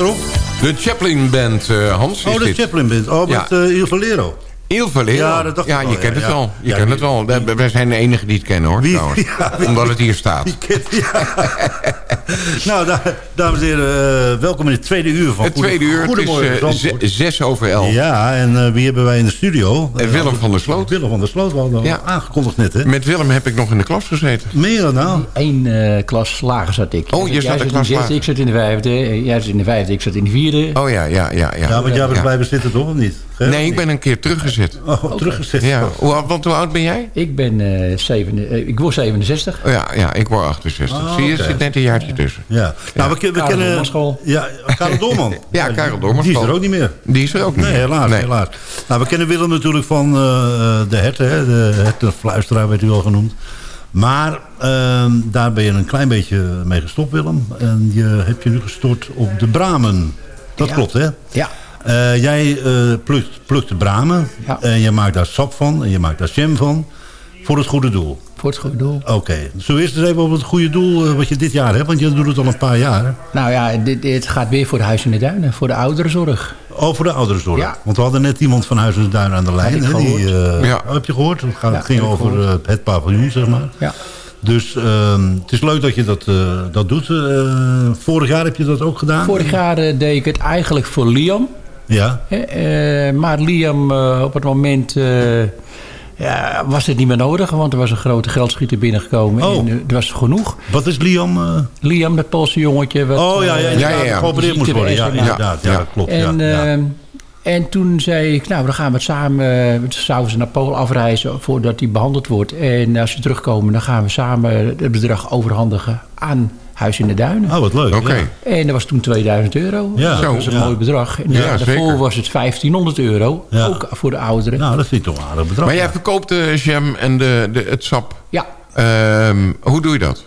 De Chaplin Band, uh, Hans. Oh, de Chaplin Band. Oh, met ja. uh, Il Valero. Il Valero. Ja, dat ja je kent het wel. Je kent het wel. Wij zijn de enige die het kennen, hoor. Wie, Omdat het hier staat. Kent, nou, da dames en heren, uh, welkom in het tweede uur van Het tweede uur, Goedemorgen, het is zes over elf. Ja, en wie hebben wij in de studio? Willem van der Sloot. Willem van der Sloot, wel ja. aangekondigd net, hè? Met Willem heb ik nog in de klas gezeten. Meer nou? Eén klas lager zat ik. Oh, je zat in de klas lager. Ik zat in de vijfde, jij zat in de vijfde, ik zat in de vierde. Oh ja, ja, ja. Ja, ja want jij bent blijven zitten toch, of niet? Nee, ik ben een keer teruggezet. Oh, teruggezet. Ja. Hoe, want hoe oud ben jij? Ik ben uh, zeven, uh, ik word 67. Oh, ja, ja, ik word 68. Oh, Zie je, zit net een jaartje Ja. Nou, we, we kennen... Ja, Karel Doorman. ja, Karel Doorman. Die is er ook niet meer. Die is er ook niet nee, helaas, nee. helaas. Nou, we kennen Willem natuurlijk van uh, de herten. Hè? De hertenfluisteraar werd u al genoemd. Maar ehm, daar ben je een klein beetje mee gestopt, Willem. En je hebt je nu gestort op de bramen. Dat ja. klopt, hè? Ja. Uh, jij uh, plukt, plukt, de bramen. Ja. En je maakt daar sap van. En je maakt daar jam van. Voor het goede doel. Voor het goede doel. Oké. Okay. Zo eerst eens even op het goede doel uh, wat je dit jaar hebt. Want je doet het al een paar jaar. Nou ja, dit, dit gaat weer voor de Huis in de Duinen. Voor de ouderenzorg. Oh, voor de ouderenzorg. Ja. Want we hadden net iemand van Huis in de Duinen aan de lijn. Hè, die, uh, ja. heb je gehoord? Het, gaat, ja, ging over uh, het paviljoen, zeg maar. Ja. Dus uh, het is leuk dat je dat, dat doet. vorig jaar heb je dat ook gedaan? Vorig jaar deed ik het eigenlijk voor Liam. Ja. maar Liam op het moment ja, was het niet meer nodig, want er was een grote geldschieter binnengekomen. Oh. En er was genoeg. Wat is Liam? Uh... Liam, dat Poolse jongetje. Wat, oh ja, ja, ja, ja, ja. geopereerd moest worden. Ja, inderdaad. Ja, dat klopt. En, ja, ja. Uh, en toen zei ik, nou, dan gaan we het samen... zouden ze naar Polen afreizen voordat hij behandeld wordt. En als ze terugkomen, dan gaan we samen het bedrag overhandigen aan Huis in de Duinen. Oh, wat leuk. Oké. Ja. En dat was toen 2000 euro. Ja. Dat was een ja. mooi bedrag. En Ja, daarvoor zeker. was het 1500 euro. Ja. Ook voor de ouderen. Nou, dat vind ik toch een aardig bedrag. Maar jij verkoopt de jam en de, de, het sap. Ja. Ehm, hoe doe je dat?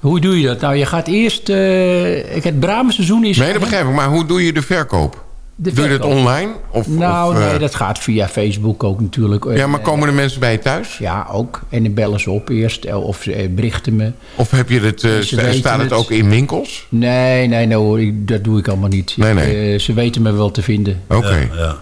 Hoe doe je dat? Nou, je gaat eerst... eh het bramenseizoen is... Nee, dat begrijp ik. Maar hoe doe je de verkoop? De doe je dat online? Of, Nou, of, eh, nee, dat gaat via Facebook ook natuurlijk. Ja, maar En, komen de mensen bij je thuis? Ja, ook. En dan bellen ze op eerst. eh, Of ze eh, berichten me. Of heb je het, eh, staat het ook in winkels? Nee, nee, ik- Dat doe ik allemaal niet. Nee, Ik, nee. eh, ze weten me wel te vinden. Oké. Ja, ja.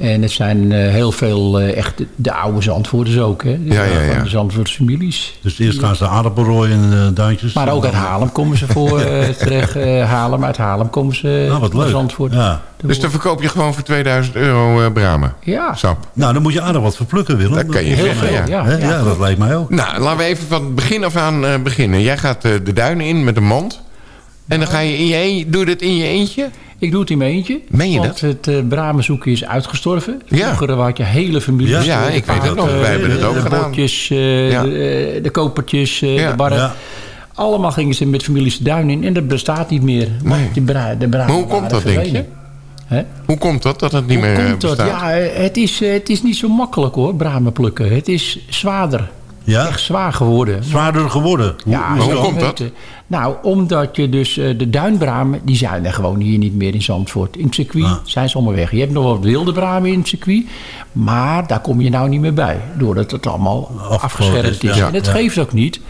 En het zijn eh, heel veel eh, echt de, de oude Zandvoorters ook. Hè? De, Ja, ja, ja. Van de Zandvoortse families. Dus eerst gaan ze aardappelrooien en uh, duintjes. Maar ook uit Haarlem komen ze voor eh, terecht. eh, Haarlem, uit Haarlem komen ze Nou, wat naar leuk. Zandvoort. Ja. Dus dan verkoop je gewoon voor 2000 euro eh bramen? Ja, Sap. Nou, dan moet je aardig wat verplukken, Willem. Dat kan je heel zeggen, veel. ja. Ja, ja. ja, dat lijkt mij ook. Nou, laten we even van het begin af aan eh, beginnen. Jij gaat eh, de duinen in met een mand. En dan ga je in je eentje... Doe je dat in je eentje? Ik doe het in mijn eentje. Meen je want het uh, bramenzoeken is uitgestorven. Ja. Vroeger had je hele families. Ja, ik weet het nog. paarden, Wij hebben het ook de gedaan. bordjes, uh, Ja. de, de kopertjes, uh, Ja. de barren. Ja. Allemaal gingen ze met families de duin in. En dat bestaat niet meer. Nee. de, bra de bramen Maar hoe komt dat, denk je? Hoe komt dat, dat het niet Hoe meer eh, komt dat? bestaat? Ja, eh, het is, eh, het is niet zo makkelijk hoor, bramen plukken. Het is zwaarder. Ja? Echt zwaar geworden. Zwaarder geworden. Hoe, Ja, hoe zo komt dat? weten. Nou, omdat je dus eh, de duinbramen, die zijn er gewoon hier niet meer in Zandvoort. In het circuit Ah. zijn ze allemaal weg. Je hebt nog wat wilde bramen in het circuit, maar daar kom je nou niet meer bij. Doordat het allemaal afgeschermd is, is. ja. En dat geeft ook niet.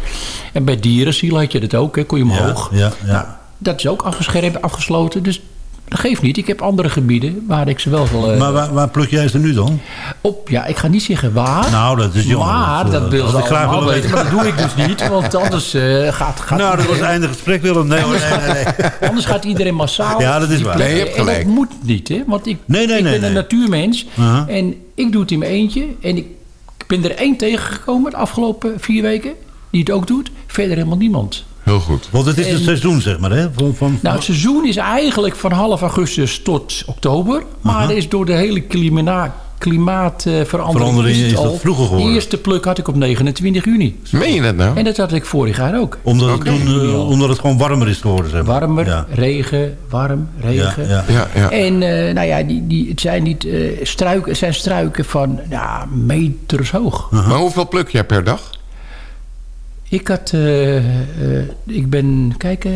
En bij dierenziel had je dat ook, hè, kon je omhoog. Ja, ja. Nou, dat is ook afgeschermd, afgesloten. Dus dat geeft niet. Ik heb andere gebieden waar ik ze wel wil... eh, Maar waar, waar pluk jij ze nu dan? op, ja, ik ga niet zeggen waar. Nou, dat is jammer. Maar Dat, dat, eh, wil ze ik graag allemaal willen weten. Maar dat doe ik dus niet. Want anders eh, gaat, gaat Nou, dat was het einde gesprek, Willem. Nee, hoor, nee, nee, nee. anders gaat iedereen massaal. Ja, dat is waar. Nee, je hebt En gelijk. dat moet niet, hè? Want ik, Nee, nee, ik nee, ben nee. een natuurmens. Uh-huh. En ik doe het in mijn eentje. En ik ben er één tegengekomen de afgelopen vier weken. Die het ook doet. Verder helemaal niemand. Heel goed. Want het is het En- seizoen, zeg maar. Hè? Van, van, Nou, het seizoen is eigenlijk van half augustus tot oktober. Maar er is door de hele klima klimaatverandering... Het is dat al- vroeger geworden. De eerste pluk had ik op 29 juni. Meen je dat nou? En dat had ik vorig jaar ook. omdat, het toen, eh, omdat het gewoon warmer is geworden, zeg maar. Warmer, Ja. regen, warm, regen. ja. Ja, ja. En eh, nou ja, die, die, het zijn niet eh, struiken, het zijn struiken van ja, meters hoog. Maar hoeveel pluk jij per dag? Ik had, eh, eh, ik ben, kijk, eh,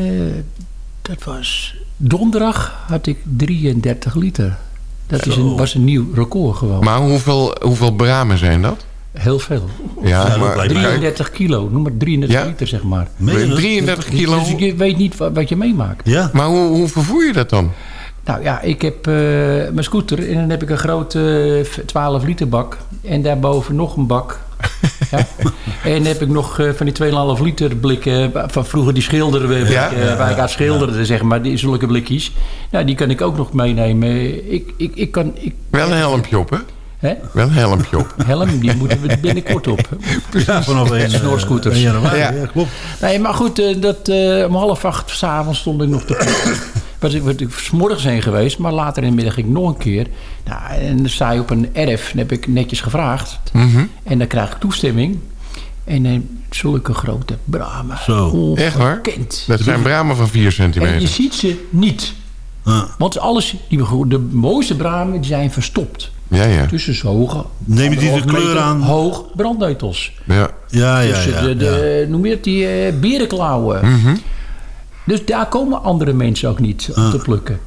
dat was donderdag had ik 33 liter. Dat is een, was een nieuw record gewoon. Maar hoeveel, hoeveel bramen zijn dat? Heel veel. Ja, maar lijkt me kijk, 33 kilo, noem maar 33 Ja? liter zeg maar. Meen je dat? 33 Dus, kilo. dus je weet niet wat, wat je meemaakt. Ja? Maar hoe, hoe vervoer je dat dan? Nou ja, ik heb eh, mijn scooter en dan heb ik een grote eh, 12 liter bak. En daarboven nog een bak. Ja. En dan heb ik nog eh, van die 2,5 liter blikken van vroeger die schilderen Ja? waar ik aan schilderde, zeg maar, die, zulke blikjes. Nou, die kan ik ook nog meenemen. Ik, ik, ik kan, ik, Wel een helmpje op, hè? Hè? Wel een helmpje op. Helm, die moeten we binnenkort op. Ja, vanaf een, eh, Snorscooters. januari, Ja. ja. klopt. Nee, maar goed, eh, dat, eh, om half acht s'avonds stond ik nog te was ik, was ik 's morgens heen geweest, maar later in de middag ging ik nog een keer. Nou, en dan sta je op een erf, dan heb ik netjes gevraagd. Mhm. En dan krijg ik toestemming. En dan zulke grote bramen. Zo. Echt waar? Ongekend. Dat zijn bramen van 4 En je centimeter. ziet ze niet. Want alles, die, de mooiste bramen die zijn verstopt. Ja, ja. Tussen zo hoge... Neem je die de kleur aan? Hoog brandneutels. ja. Ja, ja, ja. de, de, Noem je het, die eh, berenklauwen. Mhm. Dus daar komen andere mensen ook niet om te plukken.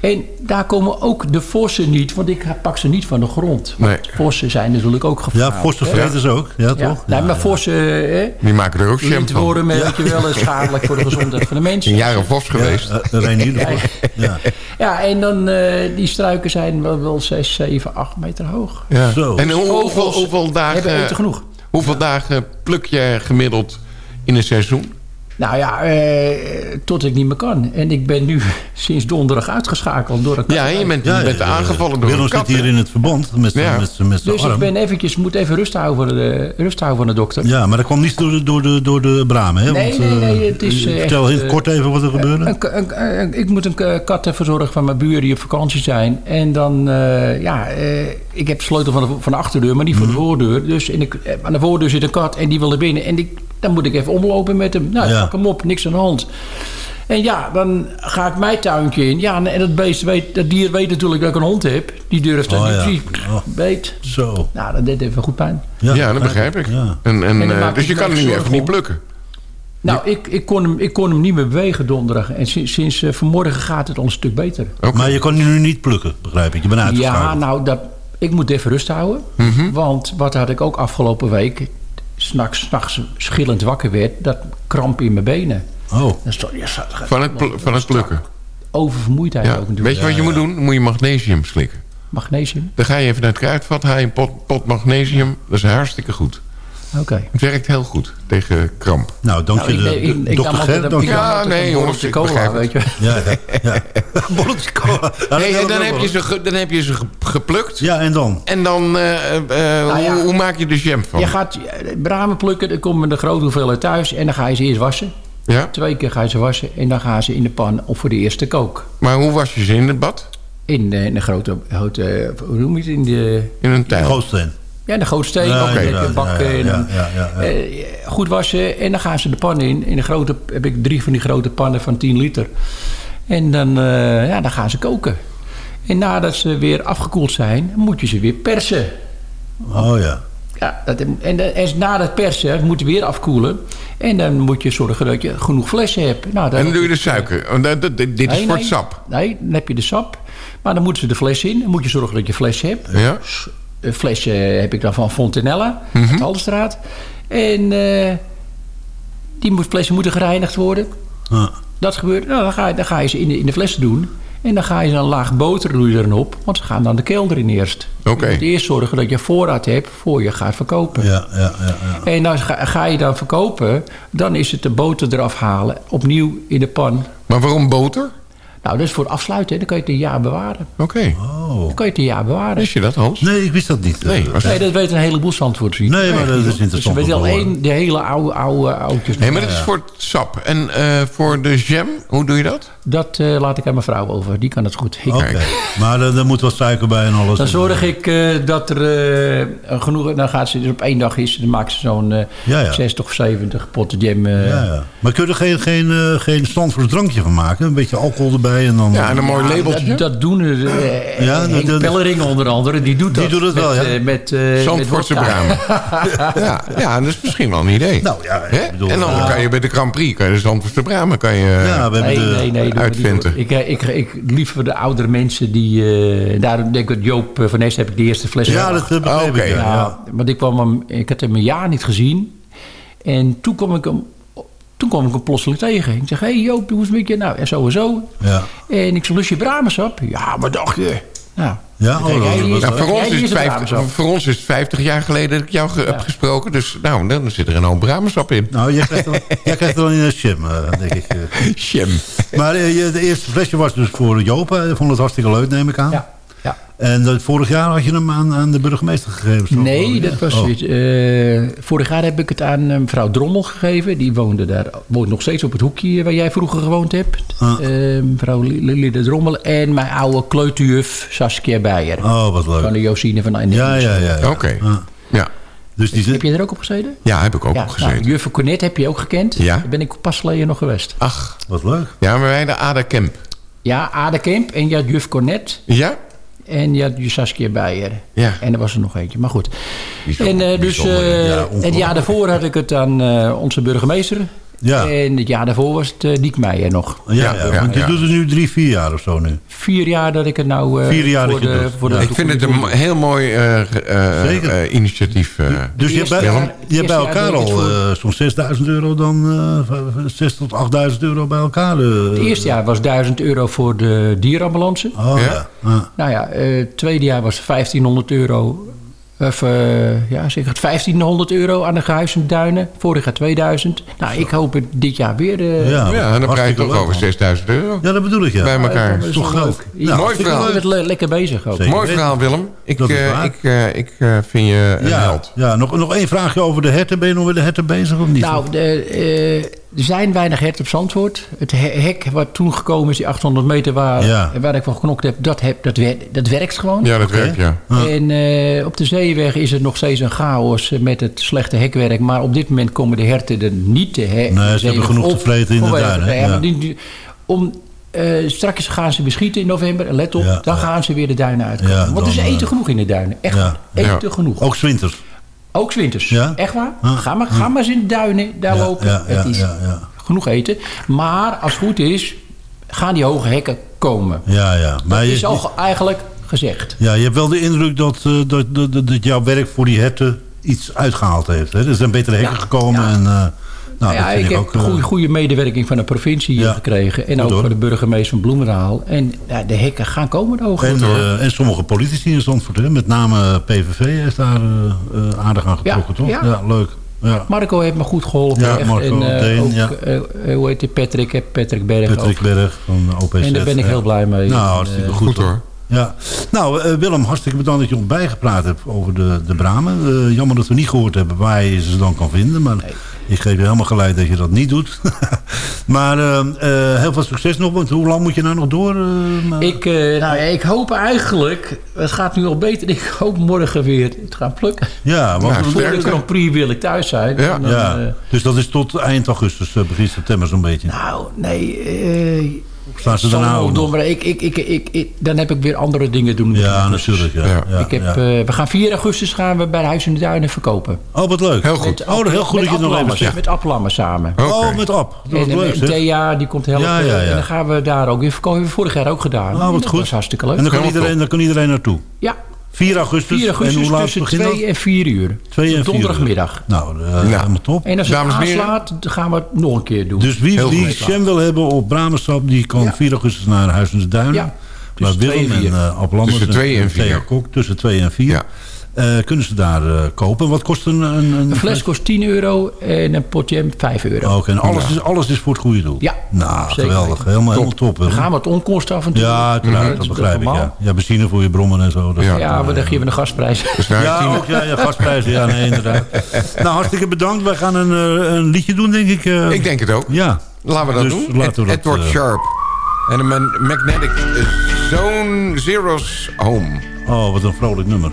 En daar komen ook de vossen niet, want ik pak ze niet van de grond. Nee. Vossen zijn natuurlijk ook gevaarlijk. Ja, vossen vreten ze ook. Ja, Ja, toch? nee, maar vossen, hè, Die maken er ook jam van. lintwormen, weet je wel, is schadelijk voor de gezondheid van de mensen. Een jaar een vos geweest. De Vos. Ja. Ja, en dan, eh, die struiken zijn wel, wel 6, 7, 8 meter hoog. Ja. Zo. En hoe- hoeveel, hoeveel Hebben eten dagen, genoeg. hoeveel dagen pluk je gemiddeld in een seizoen? Nou ja, eh, tot ik niet meer kan. En ik ben nu sinds donderdag uitgeschakeld door een kat. Ja, je bent, je bent aangevallen door een kat. zit hier in het verband met zijn Ja. met Dus ik ben eventjes, moet even rust houden voor de, rust houden van de dokter. Ja, maar dat kwam niet door de, door de, door de bramen, hè? Nee, Want, nee, nee, eh, het is, eh, Vertel echt, heel eh, kort even wat er gebeurde. Een, een- een- ik moet een kat even verzorgen van mijn buren die op vakantie zijn. En dan, eh, ja, eh, ik heb de sleutel van de, van de achterdeur, maar niet van de Mhm. voordeur. Dus in de, aan de voordeur zit een kat en die wil er binnen. En die, dan moet ik even omlopen met hem. Nou, ik Ja. Hem op, niks aan de hand. En ja, dan ga ik mijn tuintje in. Ja, en dat beest weet, dat dier weet natuurlijk dat ik een hond heb. Die durft dat Oh, niet. ja. Oh. Beet. Zo. Nou, dat deed even goed pijn. Ja, dat begrijp ik. Ja. En, en, eh, dus je kan hem nu even niet plukken. Nou, ik, ik, kon hem, ik kon hem niet meer bewegen donderdag. En sinds, sinds eh, vanmorgen gaat het al een stuk beter. Oké. Maar je kon nu niet plukken, begrijp ik. Je bent Ja, uitgeschakeld. nou, dat, ik moet even rust houden. Mhm. Want wat had ik ook afgelopen week... s'nachts nachts schillend wakker werd... dat kramp in mijn benen. Oh, ja, Van het, pl- van het plukken. Oververmoeidheid Ja. ook natuurlijk. Weet je wat je moet doen? Dan moet je magnesium slikken. Magnesium? Dan ga je even naar het kruidvat, haal je een pot, pot magnesium. Dat is hartstikke goed. Oké. Het werkt heel goed tegen kramp. nou, dank Nou, je ik, de, ik, ik, de dokter Ja, nee, een jongens, ik cola, weet je. Ja, ja. Bolletje cola. Nee, en dan, heb je ze, dan heb je ze ge- geplukt. Ja, en dan? En dan, eh, eh, Nou ja. hoe, hoe maak je de jam van? Je gaat eh, bramen plukken, dan komt met een grote hoeveelheid thuis... en dan ga je ze eerst wassen. Ja? Twee keer ga je ze wassen en dan gaan ze in de pan... of voor de eerste kook. Maar hoe was je ze in het bad? In, eh, in een grote, grote, hoe noem je het? In de, In een tijl? Gootsteen. Ja, de grote steen. Ja, ja, ja, en dan, ja, ja, ja. eh, goed wassen en dan gaan ze de pan in. In de grote heb ik drie van die grote pannen van 10 liter. En dan, eh, ja, dan gaan ze koken. En nadat ze weer afgekoeld zijn, moet je ze weer persen. Oh ja. Ja, dat, en, en na dat persen moet je weer afkoelen. En dan moet je zorgen dat je genoeg flessen hebt. Nou, En dan doe je de suiker. Dat- dit is Nee, voor nee. het sap. Nee, dan heb je de sap. Maar dan moeten ze de fles in. Dan moet je zorgen dat je fles hebt. Ja? Een flesje heb ik dan van Fontanella, Mhm. uit Haldenstraat. En eh, die moet, flessen moeten gereinigd worden. Ja. Dat gebeurt. Nou, dan, ga je, dan ga je ze in de, in de flessen doen. En dan ga je een laag boter doe je erin op. Want ze gaan dan de kelder in eerst. Oké. Je moet eerst zorgen dat je voorraad hebt voor je gaat verkopen. Ja, ja, ja, ja. En als ga, ga je dan verkopen, dan is het de boter eraf halen. Opnieuw in de pan. Maar waarom boter? Nou, dat is voor het afsluiten. hè. Dan kan je het een jaar bewaren. Oké. Oh. Dan kan je het een jaar bewaren. Wist je dat, Hans? Nee, ik wist dat niet. Nee, Eh, dat weten een heleboel zandvoorters niet. Nee, maar dat is Dus interessant we om weten te horen. alleen de hele oude, oude oudjes. Nee, maar dat is voor het sap. En eh, voor de jam, hoe doe je dat? Dat eh, laat ik aan mijn vrouw over. Die kan het goed. Oké. Maar er, er moet wat suiker bij en alles. Dan zorg ik eh, dat er eh, genoeg... Dan gaat ze dus op één dag is. Dan maakt ze zo'n eh Ja, ja. 60 of 70 potten jam. eh. Ja, ja. Maar kun je er geen, geen, eh, geen Stanfords drankje van maken? Een beetje alcohol erbij en dan... Ja, en een mooi Ja, labeltje. Dat, dat doen er. eh Ja, Henk dat- dat- Pellering onder andere. Die doet dat. Die doet het met, wel, ja. eh, met, eh, met Zandvoortse bramen. ja, ja, dat is misschien wel een idee. Nou ja, bedoel, en dan kan je bij de Grand Prix, kan je de Zandvoortse bramen, kan je... Ja, we hebben Nee, de... nee, nee. hoor. Ik, eh, ik, ik, liever de oudere mensen die... eh daarom denk ik dat Joop eh, van Nest heb ik de eerste fles Ja, dat eh, begreep Oké. ik. Ja. want ik, kwam hem, ik had hem een jaar niet gezien. En toen kwam ik hem, toen kwam ik hem plotseling tegen. Ik zeg, hé hey Joop, hoe is het met je? Nou, en zo en zo. Ja. En ik zeg, lust je bramensap? Ja, maar dacht je? Nou, Ja, oh, jij is- Nou, voor, ons is is het een 50, bramensap. voor ons is het 50 jaar geleden dat ik jou ge- heb gesproken. Dus nou, dan zit er een hoop bramensap in. Nou, jij krijgt, dan, jij krijgt er dan in een shim, eh, denk ik. eh. Jam. Maar eh, je- de eerste flesje was dus voor Joop. Hij vond het hartstikke leuk, neem ik aan. Ja, ja. En dat vorig jaar had je hem aan, aan de burgemeester gegeven? zo? Nee, dat was... Oh. eh, vorig jaar heb ik het aan eh, mevrouw Drommel gegeven. Die woonde daar, woont nog steeds op het hoekje waar jij vroeger gewoond hebt. Ah. Eh, mevrouw Lili de Drommel. En mijn oude kleuterjuf Saskia Beijer. Oh, wat Van leuk. de Josine van Eindhoven. Ja, ja, ja. ja. Oké. Ah. Ja. Dus die Heb je er ook op gezeten? ja, heb ik ook ja, op gezeten. nou, Juffe Cornet heb je ook gekend. Ja. Daar ben ik pas geleden nog geweest. Ach, Wat leuk. ja, maar wij de Ada Kemp. Ja, Ada Kemp en had Juf Cornet. Ja? En je had je Saskia Beijer. Ja. En er was er nog eentje, maar goed. Bijzonder, En, eh, dus, eh, ja, en het jaar daarvoor had ik het aan eh, onze burgemeester. Ja. En het jaar daarvoor was het uh, Diek Meijer nog. Ja, ja, ja want je doet het nu drie, vier jaar of zo nu. Vier jaar dat ik het nou... Uh, vier jaar voor de, voor de, Ik vind het een heel mooi uh, initiatief. dus je hebt bij, je hebt bij elkaar al zo'n 6000 euro dan... 6 tot 8000 euro bij elkaar. het eerste jaar was 1000 euro voor de dierenambulance. Oh, ja. Nou ja, het tweede jaar was 1500 euro of, uh, ja, zeg het 1500 euro aan de Gehuizen Duinen. Vorig jaar 2000. Nou, ik hoop het dit jaar weer. Uh, ja, ja, en dan krijg je toch over 6000 euro. Ja, dat bedoel ik, ja. Bij elkaar. dat is toch groot. Ja, mooi verhaal. Je bent lekker bezig ook. Mooi verhaal, Willem. Ik, uh, ik, ik vind je een ja, held. Ja, nog, nog één vraagje over de herten. Ben je nog met de herten bezig of niet? Nou, de, er zijn weinig herten op Zandvoort. Het hek wat toen gekomen is, die 800 meter waar, waar ik van geknokt heb, dat, heb dat, dat werkt gewoon. Ja, dat werkt, ja. En uh, op de zeeweg is het nog steeds een chaos met het slechte hekwerk. Maar op dit moment komen de herten er niet te Nee, ze hebben genoeg te vreten in de duinen. Ja, om, uh, straks gaan ze beschieten in november. Let op, ja, dan gaan ze weer de duinen uitkomen. Ja, Want ze eten uh, genoeg in de duinen. Echt eten genoeg. Ook winters. Ook winters. Ja? Echt waar? Ga, maar, ga maar eens in de duinen daar lopen. het is genoeg eten. Maar als het goed is, gaan die hoge hekken komen. Ja, ja. Maar dat is al eigenlijk gezegd. Ja, je hebt wel de indruk dat, uh, dat, dat, dat, jouw werk voor die herten iets uitgehaald heeft. Hè? Er zijn betere hekken gekomen. En, uh, nou, ja, ik, heb een goede, goede medewerking van de provincie ja, gekregen. En ook van de burgemeester van Bloemendaal. En ja, de hekken gaan komen ook. En, uh, en sommige politici in Zandvoort, met name PVV, heeft daar uh, aardig aan getrokken, toch? Ja, leuk. Ja. Marco heeft me goed geholpen. Ja, Marco, en, uh, ook, ja. uh, hoe heet die? Patrick, Patrick Berg Patrick ook. Berg van OPZ. En daar ben ik heel blij mee. Nou, hartstikke goed, goed hoor. Ja. Nou, uh, Willem, hartstikke bedankt dat je ons bijgepraat hebt over de, de bramen. Uh, jammer dat we niet gehoord hebben waar je ze dan kan vinden. Maar nee. ik geef je helemaal gelijk dat je dat niet doet. maar uh, heel veel succes nog. Want hoe lang moet je nou nog door? ik, nou, ja, ik hoop eigenlijk... Het gaat nu al beter. Ik hoop morgen weer te gaan plukken. Ja, want ja, voor de Grand Prix wil ik thuis zijn. Ja. Dan, ja. dus dat is tot eind augustus, begin september zo'n beetje. Nou, nee Staan ze door, maar ik, ik, ik, ik, dan heb ik weer andere dingen doen. Ja, natuurlijk. Ja. ja. ik heb, ja. Uh, we gaan 4 augustus gaan we bij Huis in de Duinen verkopen. Oh, wat leuk. Heel goed. Met, oh, heel goed dat je nog even zegt. Met Applammen samen. Okay. Oh, met App. Dat en, leuk, en Thea, die komt helpen. Ja, ja, ja. En dan gaan we daar ook weer verkopen. Hebben we vorig jaar ook gedaan. Oh, wat dat goed. was hartstikke leuk. En dan kan, iedereen, dan kan iedereen naartoe? Ja, 4 augustus. 4 augustus en hoe laat tussen 2 en 4 uur. 2 en 4 Donderdagmiddag. Nou, uh, ja. helemaal top. En als het aanslaat, gaan we het nog een keer doen. Dus wie die Shem wil hebben op Bramensap, die kan ja. 4 augustus naar Huis in de Duinen. Ja. Maar Willem en uh, tussen 2 en 4. Kok, tussen 2 en 4. Ja. Uh, kunnen ze daar uh, kopen? Wat kost een, een, een, fles kost 10 euro en een potje 5 euro. Oké, en alles, ja. is, alles is voor het goede doel? Ja. Nou, Zeker. geweldig. Helemaal top. Helemaal top Dan gaan we het onkosten af en toe. Ja, uiteraard, mm -hmm. dat begrijp ik. Ja. ja, benzine voor je brommen en zo. Dat ja, ja maar dan geven we een gasprijs. ja, ook, ja, ja, gasprijzen. Ja, nee, inderdaad. nou, hartstikke bedankt. Wij gaan een, een liedje doen, denk ik. Uh, ik denk het ook. Ja. Laten we dat dus doen. Laten we dat, Edward Sharp. En een Magnetic Zone Zero's Home. Oh, wat een vrolijk nummer.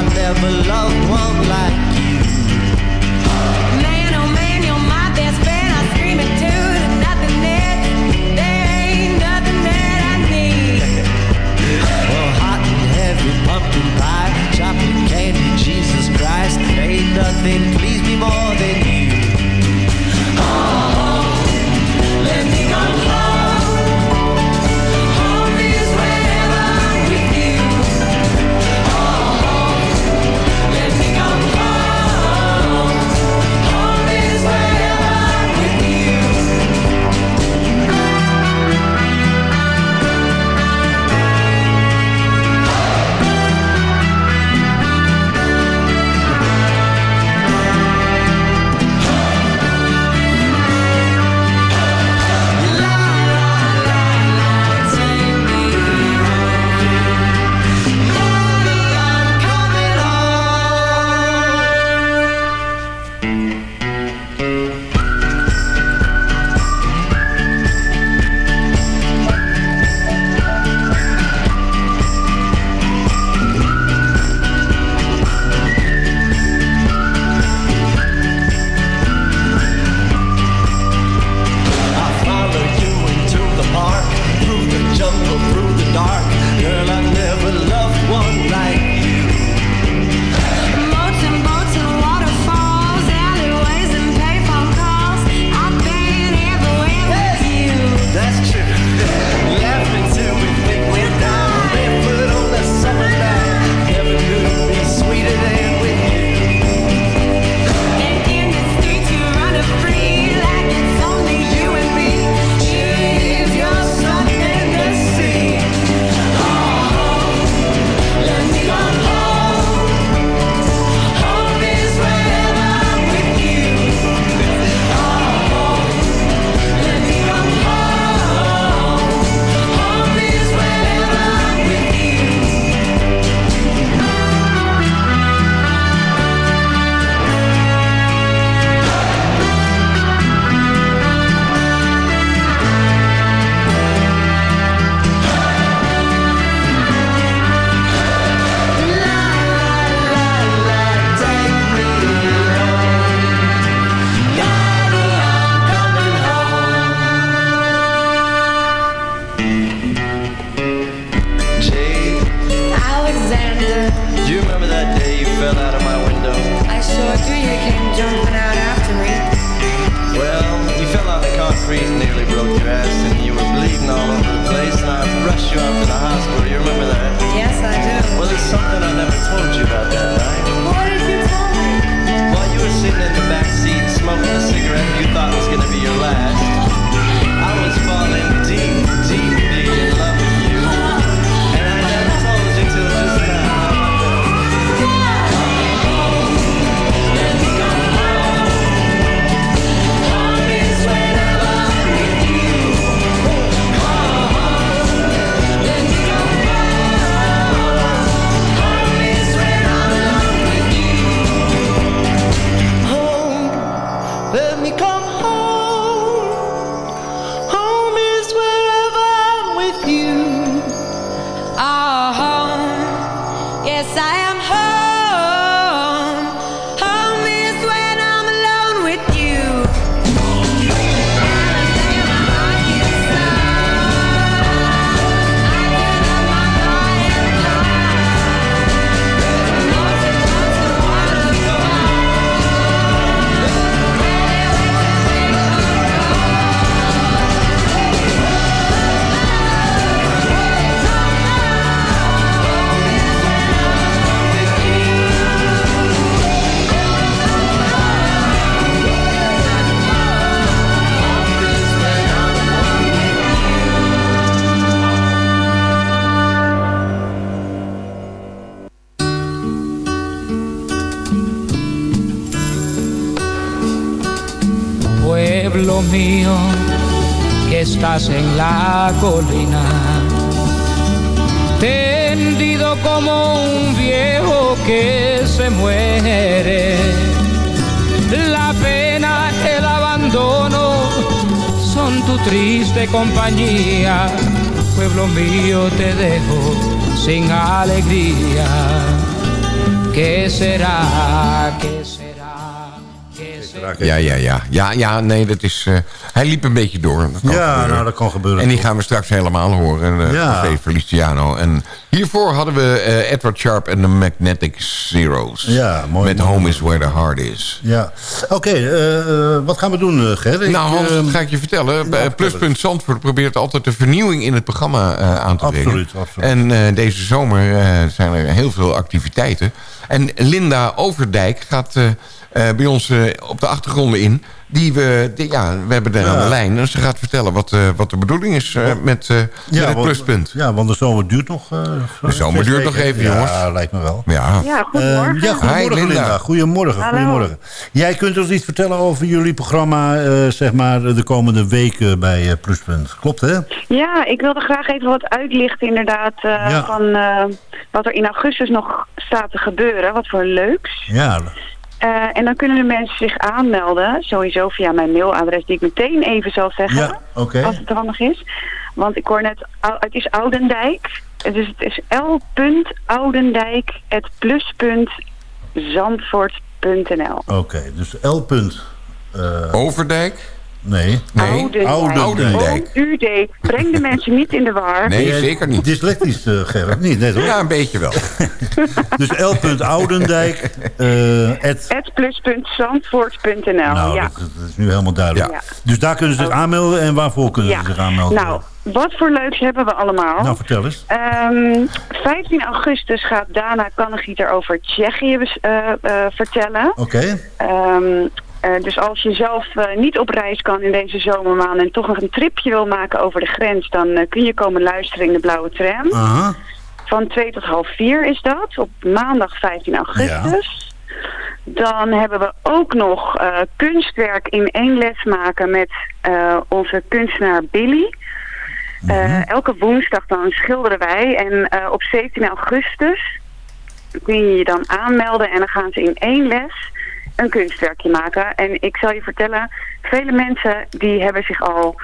nothing told you triste compañía. Pueblo mío, te dejo sin alegría. ¿Qué será? ¿Qué será? Ja, ja, ja. Ja, ja, nee, dat is... eh, hij liep een beetje door. Ja, gebeuren. nou, dat kan gebeuren. En die gaan we straks helemaal horen. Uh, Ja. Feliciano. En hiervoor hadden we eh, Edward Sharp en de Magnetic Zeros. Ja, mooi, Met mooi. Home is Where the Heart is. Ja. Oké, wat gaan we doen, Ger? Ik, nou, Hans, dat ga ik je vertellen. Pluspunt Zandvoort probeert altijd de vernieuwing in het programma aan te brengen. Absoluut, absoluut. En deze zomer zijn er heel veel activiteiten. En Linda Overdijk gaat bij ons eh, op de achtergronden in. Die we, die- ja, we hebben aan Ja. de lijn. En ze gaat vertellen wat, eh, wat de bedoeling is eh, met, eh, met het want- pluspunt. Ja, want de zomer duurt nog. eh, De zomer duurt nog even, ja, jongens. Ja, lijkt me wel. Ja. Ja, Eh, goedemorgen. ja, goedemorgen Hi, Linda. Linda. Goedemorgen, Hallo. goedemorgen. Jij kunt ons iets vertellen over jullie programma, eh, zeg maar, de komende weken bij eh, Pluspunt. Klopt, hè? Ja, ik wilde graag even wat uitlichten inderdaad eh, Ja. van eh, wat er in augustus nog staat te gebeuren. Wat voor leuks. Ja, Eh, en dan kunnen de mensen zich aanmelden, sowieso via mijn mailadres die ik meteen even zal zeggen. ja. Als het handig is. Want ik hoor net, het is Oudendijk. Dus het is l.oudendijk.plus.zandvoort.nl Oké, dus L. eh, Overdijk? Nee. Nee. Oudendijk. Oudendijk. O-U-D. Breng de mensen niet in de war. Nee, zeker niet. Dyslectisch, eh Gerrit? Niet, net hoor. Ja, een beetje wel. Dus L. Oudendijk, eh, at pluspuntzandvoort.nl. Nou, ja. dat, dat is nu helemaal duidelijk. Ja. Dus daar kunnen ze zich aanmelden. En waarvoor kunnen ja. ze zich aanmelden? Nou, wat voor leuks hebben we allemaal? Nou, vertel eens. Ehm, 15 augustus gaat Dana Kannegieter over Tsjechië eh, eh, vertellen. Oké. Ehm, eh, dus als je zelf eh, niet op reis kan in deze zomermaanden... en toch nog een tripje wil maken over de grens... dan eh, kun je komen luisteren in de Blauwe Tram. Van 2 tot half 4 is dat, op maandag 15 augustus. Dan hebben we ook nog kunstwerk in één les maken met onze kunstenaar Billy. Eh, Elke woensdag dan schilderen wij en op 17 augustus kun je je dan aanmelden en dan gaan ze in één les een kunstwerkje maken. En ik zal je vertellen, vele mensen die hebben zich al,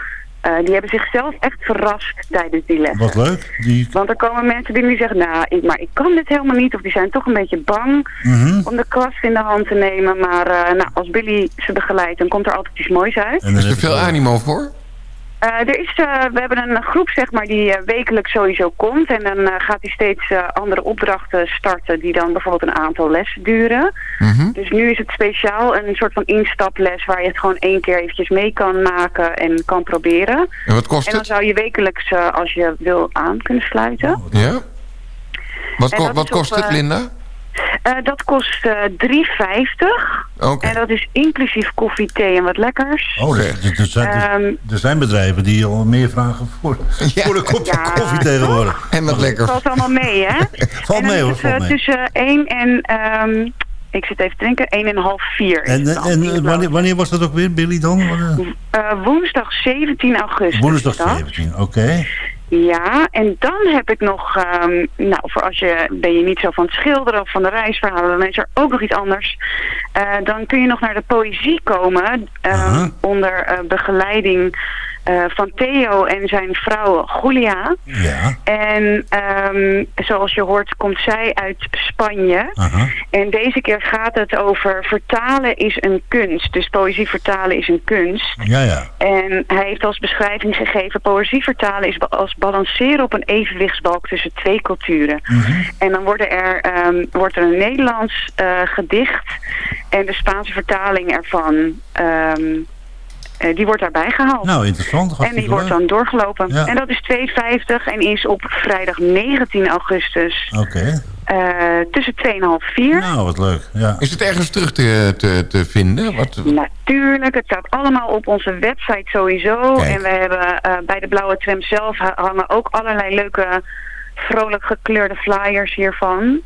eh, die hebben zichzelf echt verrast tijdens die les. Wat leuk. Die... Want er komen mensen binnen die zeggen, nou, ik, maar ik kan dit helemaal niet. Of die zijn toch een beetje bang Mhm. om de kwast in de hand te nemen. Maar eh, nou, als Billy ze begeleidt, dan komt er altijd iets moois uit. En dan Is er veel animo voor? Eh, er is, eh, we hebben een groep zeg maar, die eh, wekelijks sowieso komt. En dan gaat hij steeds andere opdrachten starten die dan bijvoorbeeld een aantal lessen duren. Mhm. Dus nu is het speciaal een soort van instaples waar je het gewoon één keer eventjes mee kan maken en kan proberen. En wat kost En dan het? zou je wekelijks, als je wil, aan kunnen sluiten. Ja? Wat, ko- wat kost op, het, Linda? Eh, dat kost eh 3,50. Oké. En dat is inclusief koffie, thee en wat lekkers. Oh, er, er- er zijn, Ehm, er zijn bedrijven die al meer vragen voor, Ja. voor een kopje Ja, koffie tegenwoordig. En wat lekker. valt allemaal mee, hè? Valt mee hoor, is het, valt eh, mee. tussen 1 en, ehm, ik zit even te denken, 1 en half 4 is En, en, en wanneer, wanneer was dat ook weer, Billy dan? Eh, woensdag 17 augustus. Woensdag is dat. 17, oké. Ja, en dan heb ik nog, ehm, nou, voor als je, ben je niet zo van het schilderen of van de reisverhalen, dan is er ook nog iets anders. Eh, dan kun je nog naar de poëzie komen, ehm, onder eh, begeleiding eh, van Theo en zijn vrouw Julia. Ja, En ehm, zoals je hoort komt zij uit Spanje. aha. En deze keer gaat het over vertalen is een kunst. Dus poëzie vertalen is een kunst. Ja, ja. En hij heeft als beschrijving gegeven... poëzie vertalen is als balanceren op een evenwichtsbalk tussen twee culturen. Mhm. En dan worden er, ehm, wordt er een Nederlands eh, gedicht... en de Spaanse vertaling ervan... ehm, eh, die wordt daarbij gehaald. Nou, interessant. en die wordt dan doorgelopen. Ja. En dat is 2,50 en is op vrijdag 19 augustus Oké. eh, tussen 2 en half 4. Nou, wat leuk. Ja. Is het ergens terug te, te, te vinden? Wat, Natuurlijk, het staat allemaal op onze website sowieso. Kijk. En we hebben eh, bij de Blauwe Tram zelf ha- hangen ook allerlei leuke, vrolijk gekleurde flyers hiervan.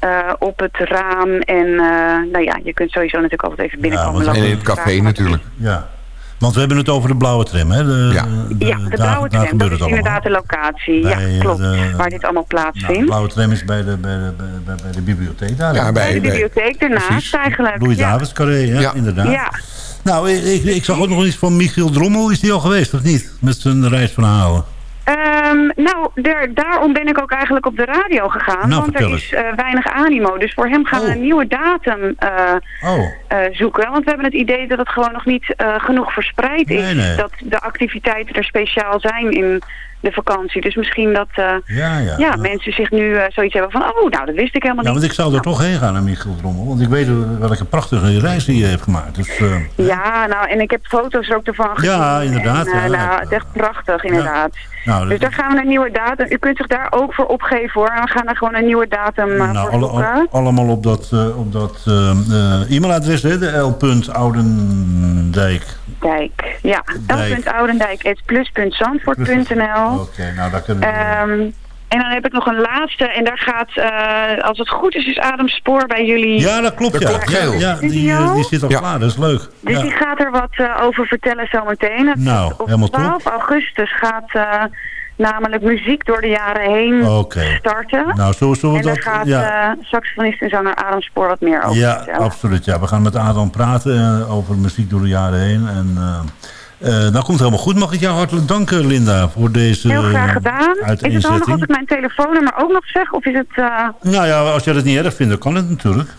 eh, op het raam. En eh, nou ja, je kunt sowieso natuurlijk altijd even binnenkomen. want- lopen en in het café natuurlijk. ja. Want we hebben het over de blauwe tram, hè? De, Ja. Ja, de daar- Blauwe daar Tram, gebeurt dat het is allemaal. inderdaad de locatie. Bij, ja, klopt. de- waar dit allemaal Nou, de plaatsvindt. blauwe tram is bij de, bij de, bij, de bibliotheek daar. Ja, bij- bij de bibliotheek ernaast precies. eigenlijk. Louis ja. Davids Carré, ja, Ja. inderdaad. Ja. Nou, ik, ik, ik zag ook nog iets van Michiel Drommel. Is die al geweest, of niet? Met zijn reisverhalen. Ehm, nou, daar, daarom ben ik ook eigenlijk op de radio gegaan. Nou, want er is eh, weinig animo. Dus voor hem gaan we Oh. een nieuwe datum eh, Oh, eh, zoeken. Want we hebben het idee dat het gewoon nog niet genoeg verspreid is. Nee. Dat de activiteiten er speciaal zijn in de vakantie. Dus misschien dat eh, ja, ja. ja, mensen zich nu eh, zoiets hebben van... oh, nou, dat wist ik helemaal Ja, niet. want ik zou er toch heen gaan naar Michiel Drommel. Want ik weet welke prachtige reis die hij heeft gemaakt. Dus, eh, Ja, nou, en ik heb foto's er ook ervan gezien. Ja, inderdaad, En, nou, het is echt prachtig, inderdaad. nou, Dus daar gaan we een nieuwe datum... U kunt zich daar ook voor opgeven, hoor. En we gaan er gewoon een nieuwe datum nou, voor alle- al- allemaal op dat, op dat e-mailadres, hè, de L.Oudendijk. Dijk. Ja, Dijk. l.oudendijk.plus.zandvoort.nl Oké, nou daar kunnen we... Ehm En dan heb ik nog een laatste. En daar gaat, eh, als het goed is, is Adam Spoor bij jullie. ja, dat klopt, Dat ja. klopt, ja, ja, die, eh, die zit al Ja. klaar, dat is leuk. Dus Ja. die gaat er wat eh, over vertellen zometeen. Nou, op helemaal top. 12 augustus gaat eh, namelijk muziek door de jaren heen starten. Nou, zo zullen en daar dat... gaat ja. eh, saxofonist en zanger Adam Spoor wat meer over Ja, vertellen. absoluut. Ja. We gaan met Adam praten eh, over muziek door de jaren heen. En dat komt helemaal goed. Mag ik jou hartelijk danken, Linda, voor deze Heel graag gedaan. Is het handig als ik mijn telefoonnummer ook nog zeg? Of is het... Nou ja, als je dat niet erg vindt, dan kan het natuurlijk.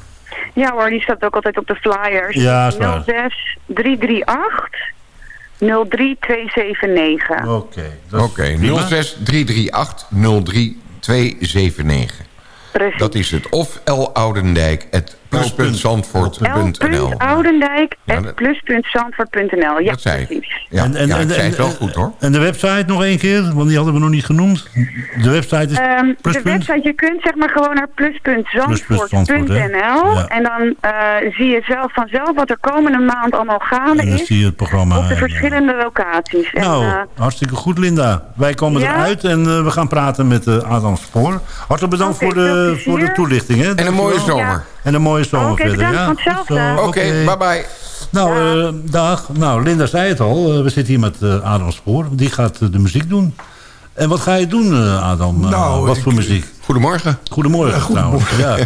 Ja hoor, die staat ook altijd op de flyers. Ja, is waar. 06 338 03279. Oké. Oké, prima. 06 338 03279. Precies. Dat is het. Of L. Oudendijk, het plus.zandvoort.nl. Oudendijk, Ja, dat- plus.zandvoort.nl. Ja, Dat zei precies. Ja, ja, ik zei het wel goed hoor. En de website nog één keer, want die hadden we nog niet genoemd. De website is Ehm, de website, je kunt zeg maar gewoon naar plus.zandvoort.nl Ja. en dan eh, zie je zelf vanzelf wat er komende maand allemaal gaande En dan is zie je het programma. op de en, eh, verschillende locaties. En, Nou, eh, hartstikke goed, Linda. Wij komen Ja? eruit en we gaan praten met eh, Adam Spoor. Hartelijk bedankt voor, de, voor de toelichting. Hè? En een mooie zomer. En een mooie zomer Oké, verder. bedankt, ja? Goed Oké, zo, bye bye. Nou, eh, dag. Nou, Linda zei het al. eh, we zitten hier met eh, Adam Spoor. Die gaat eh, de muziek doen. En wat ga je doen, eh, Adam? Eh, Nou, wat ik- voor muziek? Goedemorgen. Goedemorgen, trouwens. Ja.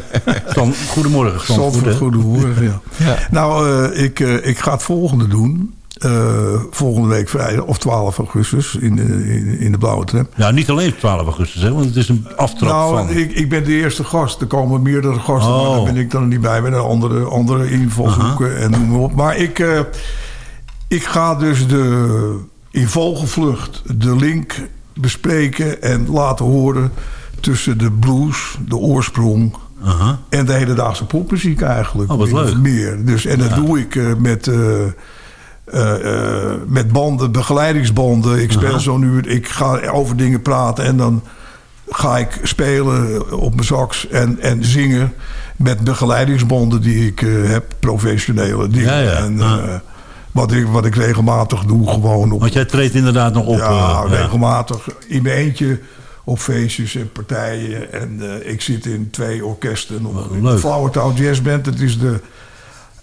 Stan, goedemorgen, Stamford, Zandvoort, hè? goedemorgen. Ja. Nou, eh, ik, eh, ik ga het volgende doen. Eh, volgende week vrijdag, of 12 augustus, in de, in, in de blauwe tram. Ja, niet alleen 12 augustus, hè, want het is een aftrap Nou, van... ik, ik ben de eerste gast. Er komen meerdere gasten, maar Oh. daar ben ik dan niet bij. Met andere, andere invalshoeken en noem maar op. Maar ik, eh, ik ga dus de in vogelvlucht de link bespreken en laten horen... tussen de blues, de oorsprong... En de hedendaagse popmuziek eigenlijk. Oh, wat leuk. Meer. Dus, en dat doe ik eh, met... eh, eh, met banden, begeleidingsbanden. Ik speel zo nu, ik ga over dingen praten en dan ga ik spelen op mijn sax en, en zingen met begeleidingsbanden die ik eh, heb, professionele dingen. Ja, ja. En, wat, ik, wat ik regelmatig doe, gewoon op, Want jij treedt inderdaad nog op. ja, regelmatig in mijn eentje op feestjes en partijen. En ik zit in twee orkesten. Leuk. Flowertown Jazz Band. Het is de